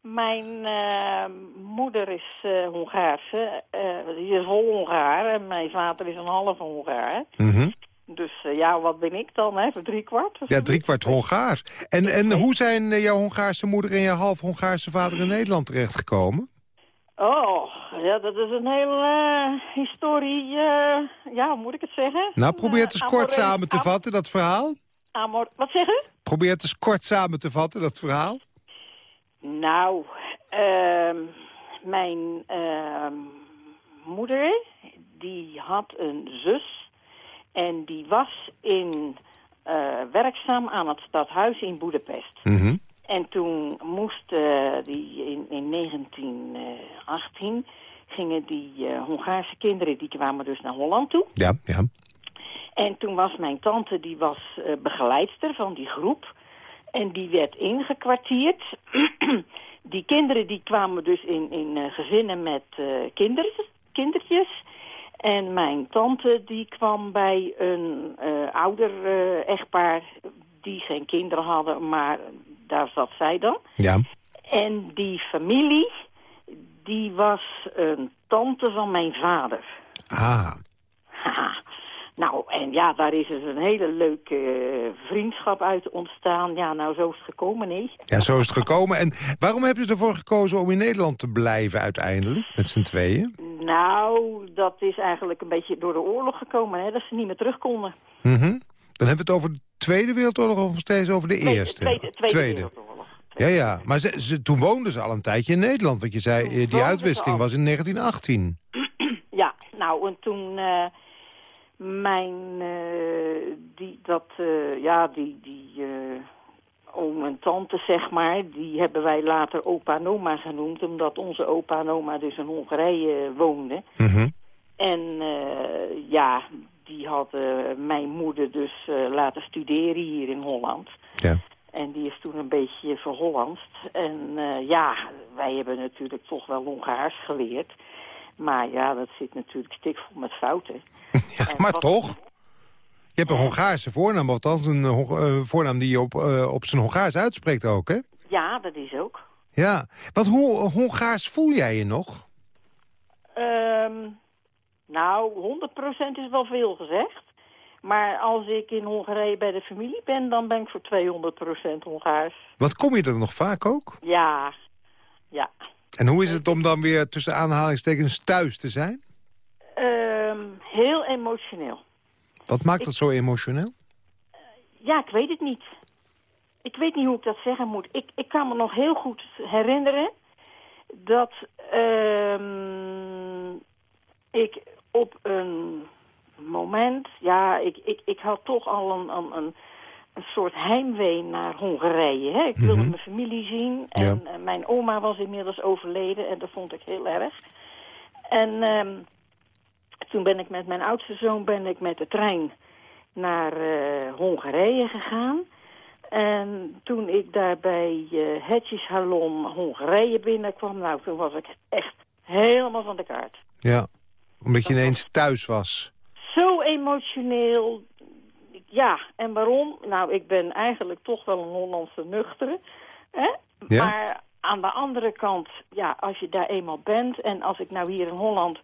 Mijn uh, moeder is Hongaarse. die is vol Hongaar en mijn vader is een half Hongaar. Mm -hmm. Dus uh, ja, wat ben ik dan, hè? Voor driekwart? Ja, driekwart Hongaars. En, en hoe zijn uh, jouw Hongaarse moeder en jouw half Hongaarse vader in Nederland terechtgekomen? Oh, ja, dat is een hele uh, historie, ja, hoe moet ik het zeggen? Nou, probeer het eens kort samen te vatten, dat verhaal. Amor, wat zeg u? Probeer het eens kort samen te vatten, dat verhaal. Nou, ehm, mijn ehm, moeder, die had een zus... En die was in, werkzaam aan het stadhuis in Budapest. Mm -hmm. En toen moest uh, die in, in 1918 gingen die uh, Hongaarse kinderen, die kwamen dus naar Holland toe. Ja, ja. En toen was mijn tante, die was begeleidster van die groep. En die werd ingekwartierd. [CLEARS THROAT] die kinderen die kwamen dus in, in gezinnen met kinder, kindertjes... En mijn tante die kwam bij een ouder echtpaar die geen kinderen hadden, maar daar zat zij dan. Ja. En die familie, die was een tante van mijn vader. Ah. Haha. Nou, en ja, daar is dus een hele leuke eh, vriendschap uit ontstaan. Ja, nou, zo is het gekomen, nee. Ja, zo is het gekomen. En waarom hebben ze ervoor gekozen om in Nederland te blijven uiteindelijk? Met z'n tweeën? Nou, dat is eigenlijk een beetje door de oorlog gekomen, hè, dat ze niet meer terug konden. Mhm. Dan hebben we het over de Tweede Wereldoorlog of steeds over de Tweede- Eerste? Tweede, tweede Wereldoorlog. Ja, ja. Maar ze, ze- toen woonden ze al een tijdje in Nederland. Want je zei, eh, die uitwisseling was in 1918. [CLEARS THROAT] Ja, nou, en toen eh, mijn, eh, die, dat, ja, die, die oom en tante, zeg maar, die hebben wij later opa en oma genoemd, omdat onze opa en oma dus in Hongarije woonden. Mhm. En ja, die hadden mijn moeder dus eh, laten studeren hier in Holland. Ja. En die is toen een beetje verhollandst. En eh, ja, wij hebben natuurlijk toch wel Hongaars geleerd. Maar ja, dat zit natuurlijk stikvol met fouten. [LAUGHS] Ja, maar toch? Je hebt een Hongaarse voornaam, althans een eh, voornaam die je op, eh, op zijn Hongaars uitspreekt ook, hè? Ja, dat is ook. Ja. Want hoe Hongaars voel jij je nog? Ehm, nou, 100% is wel veel gezegd. Maar als ik in Hongarije bij de familie ben, dan ben ik voor 200% Hongaars. Wat kom je er nog vaak ook? Ja, ja. En hoe is het om dan weer tussen aanhalingstekens thuis te zijn? Ehm, heel emotioneel. Wat maakt dat zo emotioneel? Ja, ik weet het niet. Ik weet niet hoe ik dat zeggen moet. Ik, ik kan me nog heel goed herinneren dat ehm, ik op een moment... Ja, ik, ik, ik had toch al een, een, een, een soort heimwee naar Hongarije. Hè? Ik wilde Mhm. mijn familie zien. En mijn oma was inmiddels overleden en dat vond ik heel erg. En ehm, toen ben ik met mijn oudste zoon ben ik met de trein naar eh, Hongarije gegaan. En toen ik daar bij uh, Hongarije binnenkwam... nou, toen was ik echt helemaal van de kaart. Ja, omdat je ineens thuis was. Zo emotioneel. Ja, en waarom? Nou, ik ben eigenlijk toch wel een Hollandse nuchtere. Hè? Ja. Maar aan de andere kant, ja, als je daar eenmaal bent... en als ik nou hier in Holland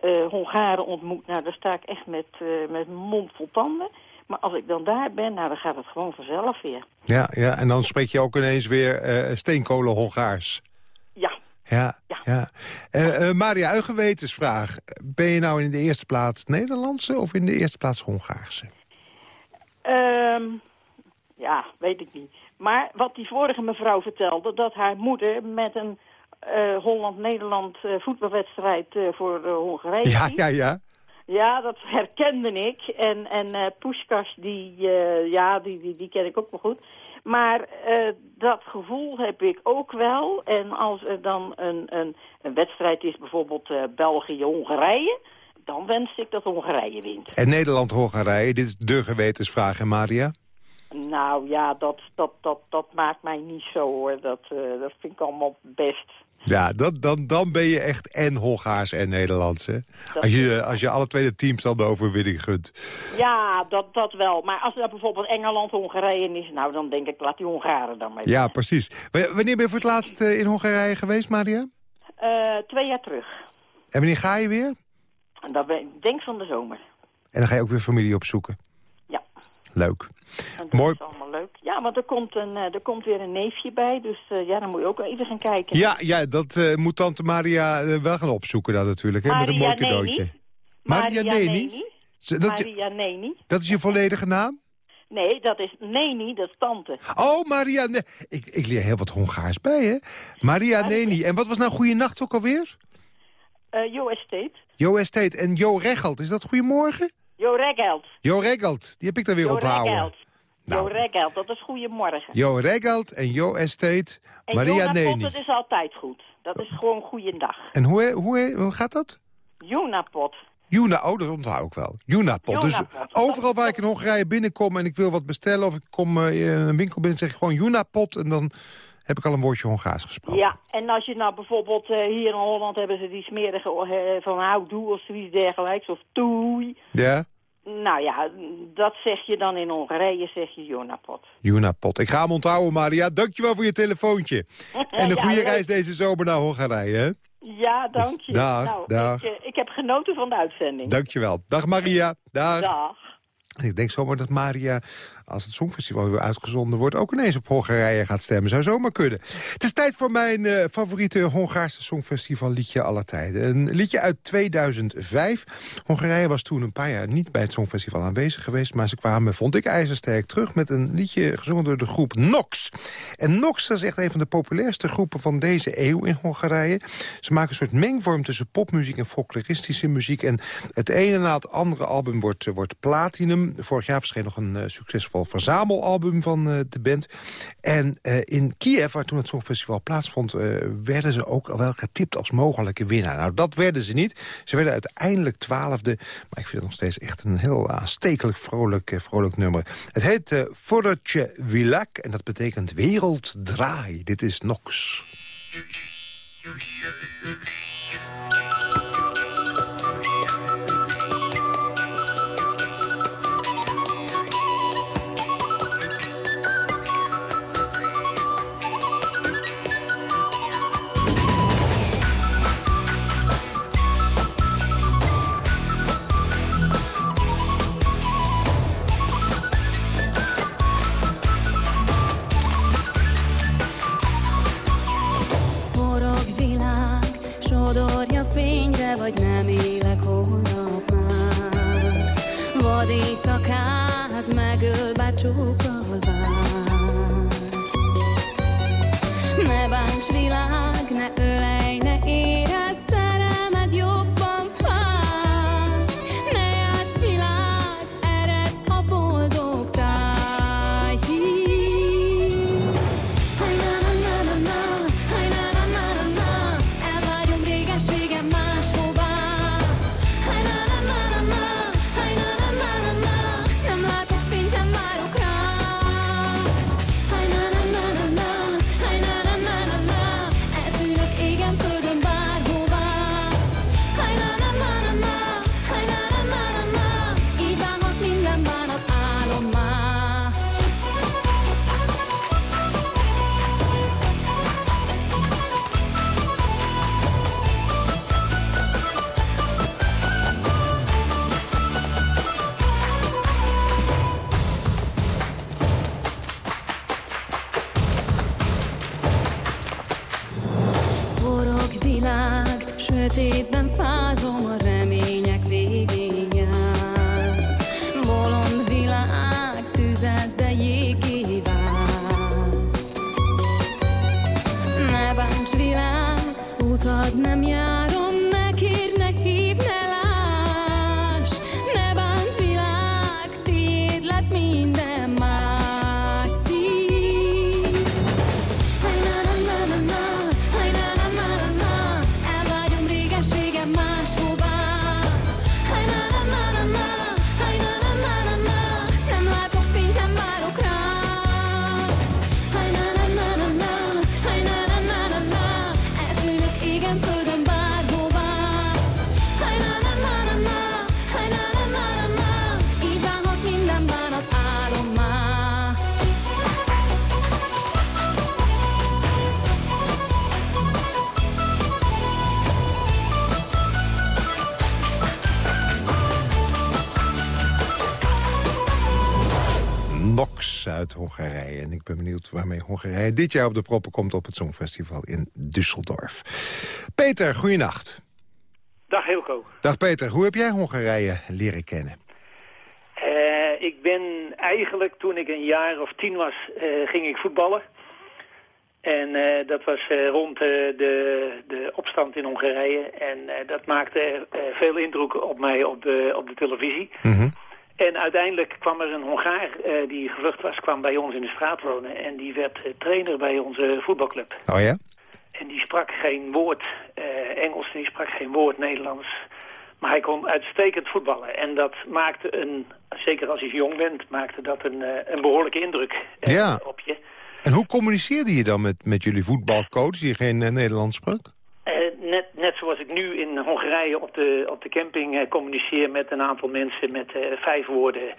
eh, Hongaren ontmoet... nou, dan sta ik echt met, eh, met mond vol tanden... Maar als ik dan daar ben, nou, dan gaat het gewoon vanzelf weer. Ja, ja, en dan spreek je ook ineens weer eh steenkolen Hongaars. Ja. Ja, ja. Eh, eh, Maria, een gewetensvraag. Ben je nou in de eerste plaats Nederlandse of in de eerste plaats Hongaarse? Ehm, ja, weet ik niet. Maar wat die vorige mevrouw vertelde, dat haar moeder met een eh, Holland-Nederland voetbalwedstrijd voor Hongarije Ja, ja, ja. Ja, dat herkende ik. En, en Puskas, die, ja, die, die, die ken ik ook wel goed. Maar eh, dat gevoel heb ik ook wel. En als er dan een, een, een wedstrijd is, bijvoorbeeld eh, België-Hongarije... dan wens ik dat Hongarije wint. En Nederland-Hongarije, dit is de gewetensvraag, hè Maria? Nou ja, dat, dat, dat, dat maakt mij niet zo hoor. Dat, eh, dat vind ik allemaal best. Ja, dat, dan, dan ben je echt en Hongaars en Nederlands, hè? Als je, als je alle twee de teams dan de overwinning gunt. Ja, dat, dat wel. Maar als er bijvoorbeeld Engeland-Hongarije is... nou, dan denk ik, laat die Hongaren dan maar. Ja, precies. Wanneer ben je voor het laatst eh, in Hongarije geweest, Maria? Eh, twee jaar terug. En wanneer ga je weer? Dat ben, ik denk van de zomer. En dan ga je ook weer familie opzoeken? Ja. Leuk. Mooi. is allemaal leuk. Ja, want er komt, een, eh, er komt weer een neefje bij. Dus eh, ja, dan moet je ook even gaan kijken. Ja, ja dat eh, moet tante Maria wel gaan opzoeken dan natuurlijk, hè? Met een mooi Maria Neni. cadeautje. Maria Neni? Z- Dat, Maria Neni. dat is je volledige naam? Nee, dat is Neni, dat is tante. Oh, Maria ik, ik leer heel wat Hongaars bij, hè? Maria Neni. En wat was nou Goeienacht ook alweer? Jo Estate. Jo Estate en Jo Regelt. Is dat Goedemorgen? Jo Regeld. Jo Regelt. Die heb ik dan weer Jo onthouden. Nou. Jo Regeld, dat is goedemorgen. Jo Regelt en Jo Estate. En Maria Neni. dat is altijd goed. Dat is gewoon goeiedag. En hoe, hoe, hoe gaat dat? Jonapot. Juna, oh, dat onthoud ik wel. Junapot. Dus overal waar ik in Hongarije binnenkom en ik wil wat bestellen... of ik kom eh, in een winkel binnen, zeg ik gewoon Junapot... en dan heb ik al een woordje Hongaars gesproken. Ja, en als je nou bijvoorbeeld eh, hier in Holland hebben ze die smerige eh, van houdoe of zoiets dergelijks. Of toei. Ja? Nou ja, dat zeg je dan in Hongarije, zeg je Jonapot. Junapot. Ik ga hem onthouden, Maria. Dankjewel voor je telefoontje. [LAUGHS] En een Ja, goede leuk. reis deze zomer naar Hongarije, hè? Ja, dank je. Dag, nou, dag. Ik, eh, ik heb genoten van de uitzending. Dankjewel. Dag Maria. Dag. Dag. En ik denk zomaar dat Maria, als het Songfestival weer uitgezonden wordt... ook ineens op Hongarije gaat stemmen. Zou zomaar kunnen. Het is tijd voor mijn eh, favoriete Hongaarse Songfestival liedje aller tijden. Een liedje uit 2005. Hongarije was toen een paar jaar niet bij het Songfestival aanwezig geweest... maar ze kwamen, vond ik, ijzersterk terug... met een liedje gezongen door de groep Nox. En Nox is echt een van de populairste groepen van deze eeuw in Hongarije. Ze maken een soort mengvorm tussen popmuziek en folkloristische muziek. En het ene na het andere album wordt, eh, wordt platinum. Vorig jaar verscheen nog een eh, succesvol verzamelalbum van eh, de band. En eh, in Kiev, waar toen het Songfestival plaatsvond... eh, werden ze ook al wel getipt als mogelijke winnaar. Nou, dat werden ze niet. Ze werden uiteindelijk twaalfde. Maar ik vind het nog steeds echt een heel aanstekelijk vrolijk, vrolijk nummer. Het heet uh, Forotje Vilak en dat betekent werelddraai. Dit is Nox. te vagy nem én. más. Hongarije. En ik ben benieuwd waarmee Hongarije dit jaar op de proppen komt... op het Songfestival in Düsseldorf. Peter, goeienacht. Dag Hilco. Dag Peter, hoe heb jij Hongarije leren kennen? Eh, ik ben eigenlijk, toen ik een jaar of tien was, eh, ging ik voetballen. En eh, dat was rond de, de opstand in Hongarije. En dat maakte veel indruk op mij op de, op de televisie. En uiteindelijk kwam er een Hongaar eh, die gevlucht was, kwam bij ons in de straat wonen. En die werd eh, trainer bij onze voetbalclub. Oh ja? En die sprak geen woord eh, Engels, die sprak geen woord Nederlands. Maar hij kon uitstekend voetballen. En dat maakte een, zeker als je jong bent, maakte dat een, een behoorlijke indruk Ja. op je. En hoe communiceerde je dan met, met jullie voetbalcoach... die geen Nederlands sprak? Net net zoals ik nu in Hongarije op de, op de camping eh, communiceer met een aantal mensen met eh, vijf woorden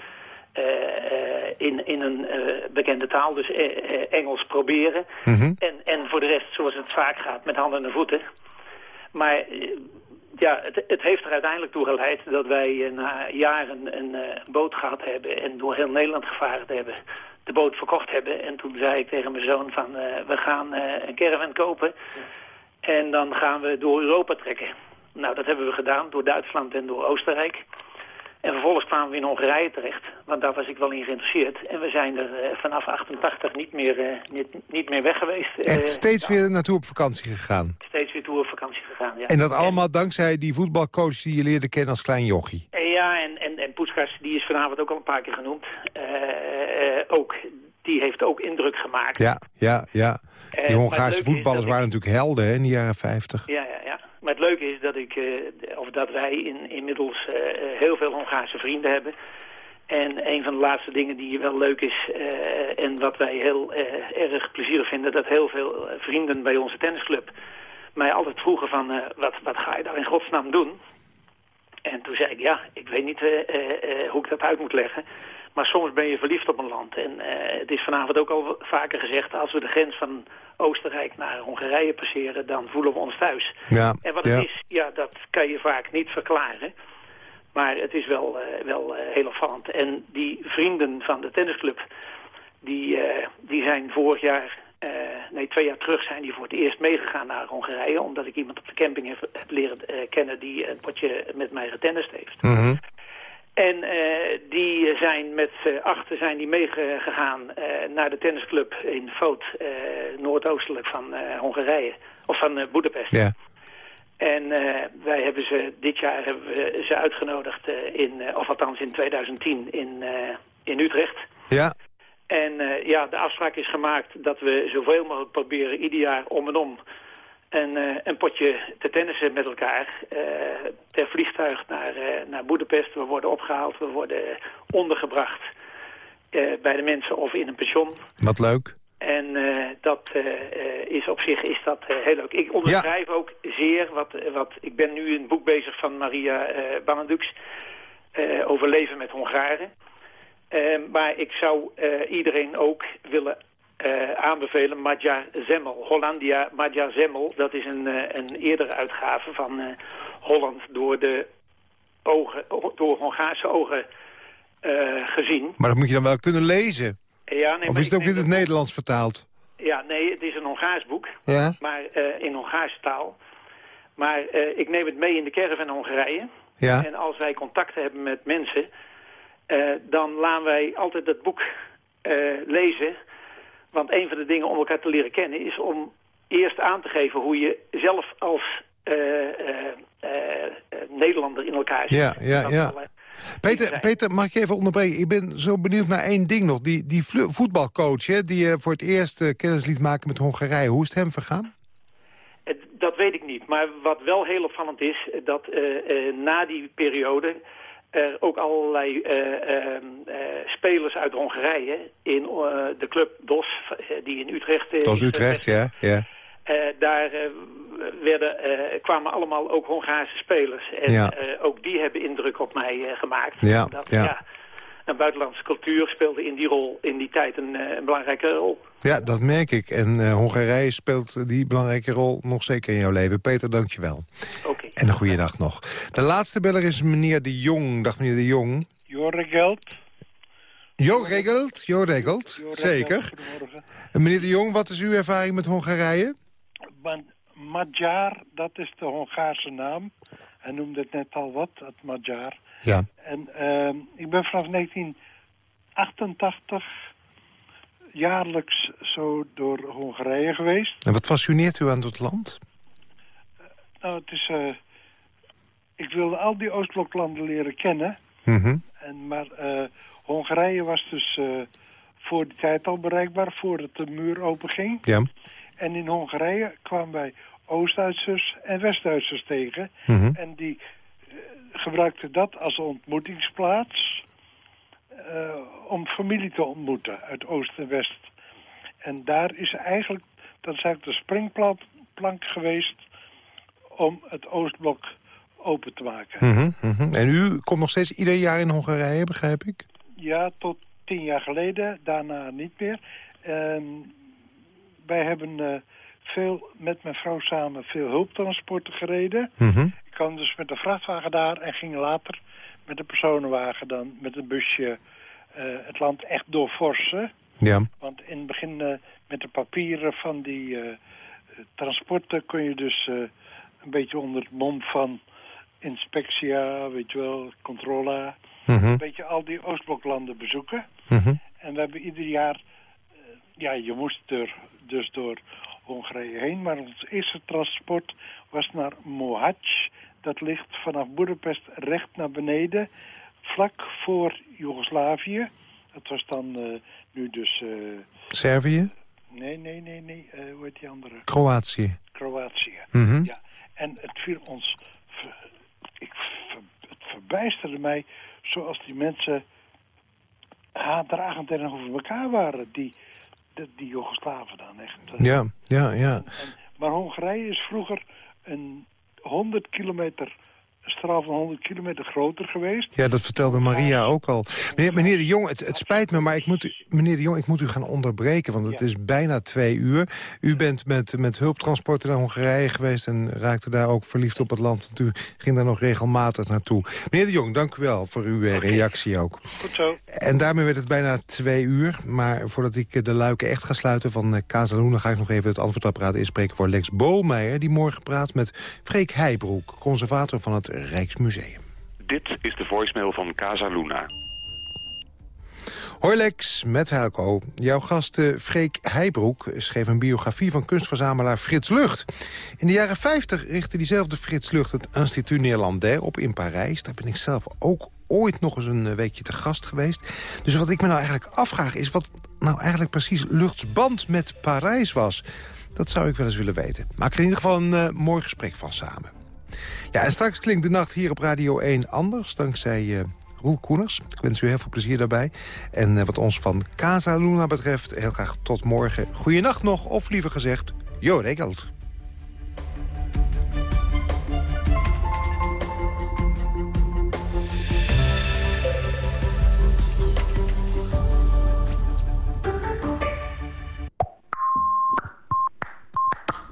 eh, eh, in, in een eh, bekende taal, dus Engels proberen. Mhm. En, en voor de rest, zoals het vaak gaat, met handen en voeten. Maar ja, het, het heeft er uiteindelijk toe geleid dat wij na jaren een boot gehad hebben en door heel Nederland gevaren hebben. De boot verkocht hebben. En toen zei ik tegen mijn zoon van, eh, we gaan eh, een caravan kopen. En dan gaan we door Europa trekken. Nou, dat hebben we gedaan, door Duitsland en door Oostenrijk. En vervolgens kwamen we in Hongarije terecht, want daar was ik wel in geïnteresseerd. En we zijn er eh, vanaf 88 niet meer, eh, niet, niet meer weg geweest. Eh, Echt steeds weer naartoe op vakantie gegaan. steeds weer toe op vakantie gegaan, ja. En dat allemaal dankzij die voetbalcoach die je leerde kennen als klein jochie. Eh, Ja, en, en, en Poeskas, die is vanavond ook al een paar keer genoemd. Eh, eh, ook, die heeft ook indruk gemaakt. Ja, ja, ja. Eh, Die Hongaarse voetballers waren natuurlijk helden hè, in de jaren 50. Ja, ja, ja. Maar het leuke is dat, ik, eh, of dat wij in, inmiddels eh, heel veel Hongaarse vrienden hebben. En een van de laatste dingen die wel leuk is en wat wij heel erg plezierig vinden... dat heel veel vrienden bij onze tennisclub mij altijd vroegen van... wat, wat ga je daar in godsnaam doen? En toen zei ik, ja, ik weet niet hoe ik dat uit moet leggen. Maar soms ben je verliefd op een land. En eh, het is vanavond ook al vaker gezegd... als we de grens van Oostenrijk naar Hongarije passeren... dan voelen we ons thuis. Ja, En wat ja. het is, ja, dat kan je vaak niet verklaren. Maar het is wel, eh, wel eh, heel opvallend. En die vrienden van de tennisclub... die, die zijn vorig jaar... nee, twee jaar terug zijn die voor het eerst meegegaan naar Hongarije... omdat ik iemand op de camping heb, heb leren kennen... die een potje met mij getennist heeft. Mhm. En eh, die zijn met z'n achten zijn die meegegaan eh, naar de tennisclub in Voot, eh, noordoostelijk van eh, Hongarije, of van eh, Boedapest. Ja. En eh, wij hebben ze, dit jaar hebben we ze uitgenodigd eh, in, eh, of althans in 2010 in, eh, in Utrecht. Ja, En eh, ja, de afspraak is gemaakt dat we zoveel mogelijk proberen ieder jaar om en om een, eh, een potje te tennissen met elkaar. per vliegtuig naar, eh, naar Boedapest. We worden opgehaald, we worden ondergebracht bij de mensen of in een pension. wat leuk. En dat is op zich is dat heel leuk. Ik onderschrijf ook zeer, wat, wat, ik ben nu een boek bezig van Maria Banadux over leven met Hongaren. Maar ik zou iedereen ook willen eh, aanbevelen Madjar Zemmel. Hollandia Madjar Zemmel, dat is een, eh, een eerdere uitgave van eh, Holland door de ogen, door Hongaarse ogen gezien. Maar dat moet je dan wel kunnen lezen. Ja, nee, of is het ook in het Nederlands vertaald? Ja, nee, het is een Hongaars boek, Ja. maar in Hongaarse taal. Maar ik neem het mee in de caravan in Hongarije. Ja. En als wij contacten hebben met mensen, dan laten wij altijd dat boek lezen. Want een van de dingen om elkaar te leren kennen is om eerst aan te geven hoe je zelf als eh, eh, eh, Nederlander in elkaar zit. Ja, ja, ja. Peter, Peter, mag ik je even onderbreken? Ik ben zo benieuwd naar één ding nog. Die, die voetbalcoach hè, die je voor het eerst kennis liet maken met Hongarije. Hoe is het hem vergaan? Dat weet ik niet. Maar wat wel heel opvallend is, dat na die periode er ook allerlei eh, ehm, eh, spelers uit Hongarije in eh, de club DOS, die in Utrecht... is Utrecht, ja. ja. daar werden, kwamen allemaal ook Hongaarse spelers. En Ja. ook die hebben indruk op mij gemaakt. Ja, Omdat, ja. Een buitenlandse cultuur speelde in die rol in die tijd een, eh, een belangrijke rol. Ja, dat merk ik. En eh, Hongarije speelt die belangrijke rol nog zeker in jouw leven. Peter, dank je wel. Oké. En een goede dag nog. De laatste beller is meneer De Jong. Dag meneer De Jong. Jo regelt. Jo regelt, Jo regelt, zeker. En meneer De Jong, wat is uw ervaring met Hongarije? Magyar, dat is de Hongaarse naam. Hij noemde het net al wat, het Magyar. Ja. En ehm, ik ben vanaf 1988 jaarlijks zo door Hongarije geweest. En wat fascineert u aan het land? Nou, het is... eh, ik wilde al die Oostbloklanden leren kennen. Mhm. En, maar eh, Hongarije was dus eh, voor die tijd al bereikbaar, voordat de muur openging. Ja. En in Hongarije kwamen wij Oost-Duitsers en West-Duitsers tegen. Mhm. En die eh, gebruikten dat als ontmoetingsplaats eh, om familie te ontmoeten uit Oost en West. En daar is eigenlijk, dat is eigenlijk de springplank geweest om het Oostblok open te maken. Mhm, mhm. En u komt nog steeds ieder jaar in Hongarije, begrijp ik? Ja, tot tien jaar geleden, daarna niet meer. Wij hebben eh, veel, met mijn vrouw samen veel hulptransporten gereden. Mhm. Ik kwam dus met de vrachtwagen daar en ging later met de personenwagen dan met een busje eh, het land echt doorforsen. Ja. Want in het begin eh, met de papieren van die eh, transporten kon je dus een beetje onder het mom van inspectia, weet je wel, controla, Mhm. een beetje al die Oostbloklanden bezoeken. Mhm. En we hebben ieder jaar, ja, je moest er dus door Hongarije heen, maar ons eerste transport was naar Mohacs. Dat ligt vanaf Boedapest recht naar beneden, vlak voor Joegoslavië. Dat was dan eh, nu dus... eh, Servië? nee, nee, nee, nee, eh, hoe heet die andere? Kroatië? Kroatië. Mhm. Ja, en het viel ons... ver- ik, ver- het verbijsterde mij zoals die mensen haatdragend tegenover elkaar waren. Die, die, Joegoslaven dan echt. eh. Ja, ja, ja. Maar Hongarije is vroeger een 100 kilometer, een straal van 100 kilometer groter geweest. Ja, dat vertelde Maria ook al. Meneer, meneer de Jong, het, het spijt me, maar ik moet, u- meneer de Jong, ik moet u gaan onderbreken. Want het is bijna twee uur. U bent met, met hulptransporten naar Hongarije geweest... en raakte daar ook verliefd op het land. Want u ging daar nog regelmatig naartoe. Meneer de Jong, dank u wel voor uw eh, reactie ook. Goed zo. En daarmee werd het bijna twee uur. Maar voordat ik eh, de luiken echt ga sluiten van eh, Casaluna... ga ik nog even het antwoordapparaat inspreken voor Lex Bolmeijer... die morgen praat met Freek Heijbroek, conservator van het Rijksmuseum. Dit is de voicemail van Casa Luna. Hoi Lex, met Helco. Jouw gast eh, Freek Heijbroek schreef een biografie van kunstverzamelaar Frits Lucht. In de jaren 50 richtte diezelfde Frits Lucht het Institut Néerlandais op in Parijs. Daar ben ik zelf ook ooit nog eens een eh, weekje te gast geweest. Dus wat ik me nou eigenlijk afvraag is wat nou eigenlijk precies Luchts band met Parijs was. Dat zou ik wel eens willen weten. Maak er in ieder geval een eh, mooi gesprek van samen. Ja, en straks klinkt de nacht hier op Radio 1 anders, dankzij eh Roel Koeners. Ik wens u heel veel plezier daarbij. En eh, wat ons van Casa Luna betreft, heel graag tot morgen. Goeienacht nog, of liever gezegd, jo,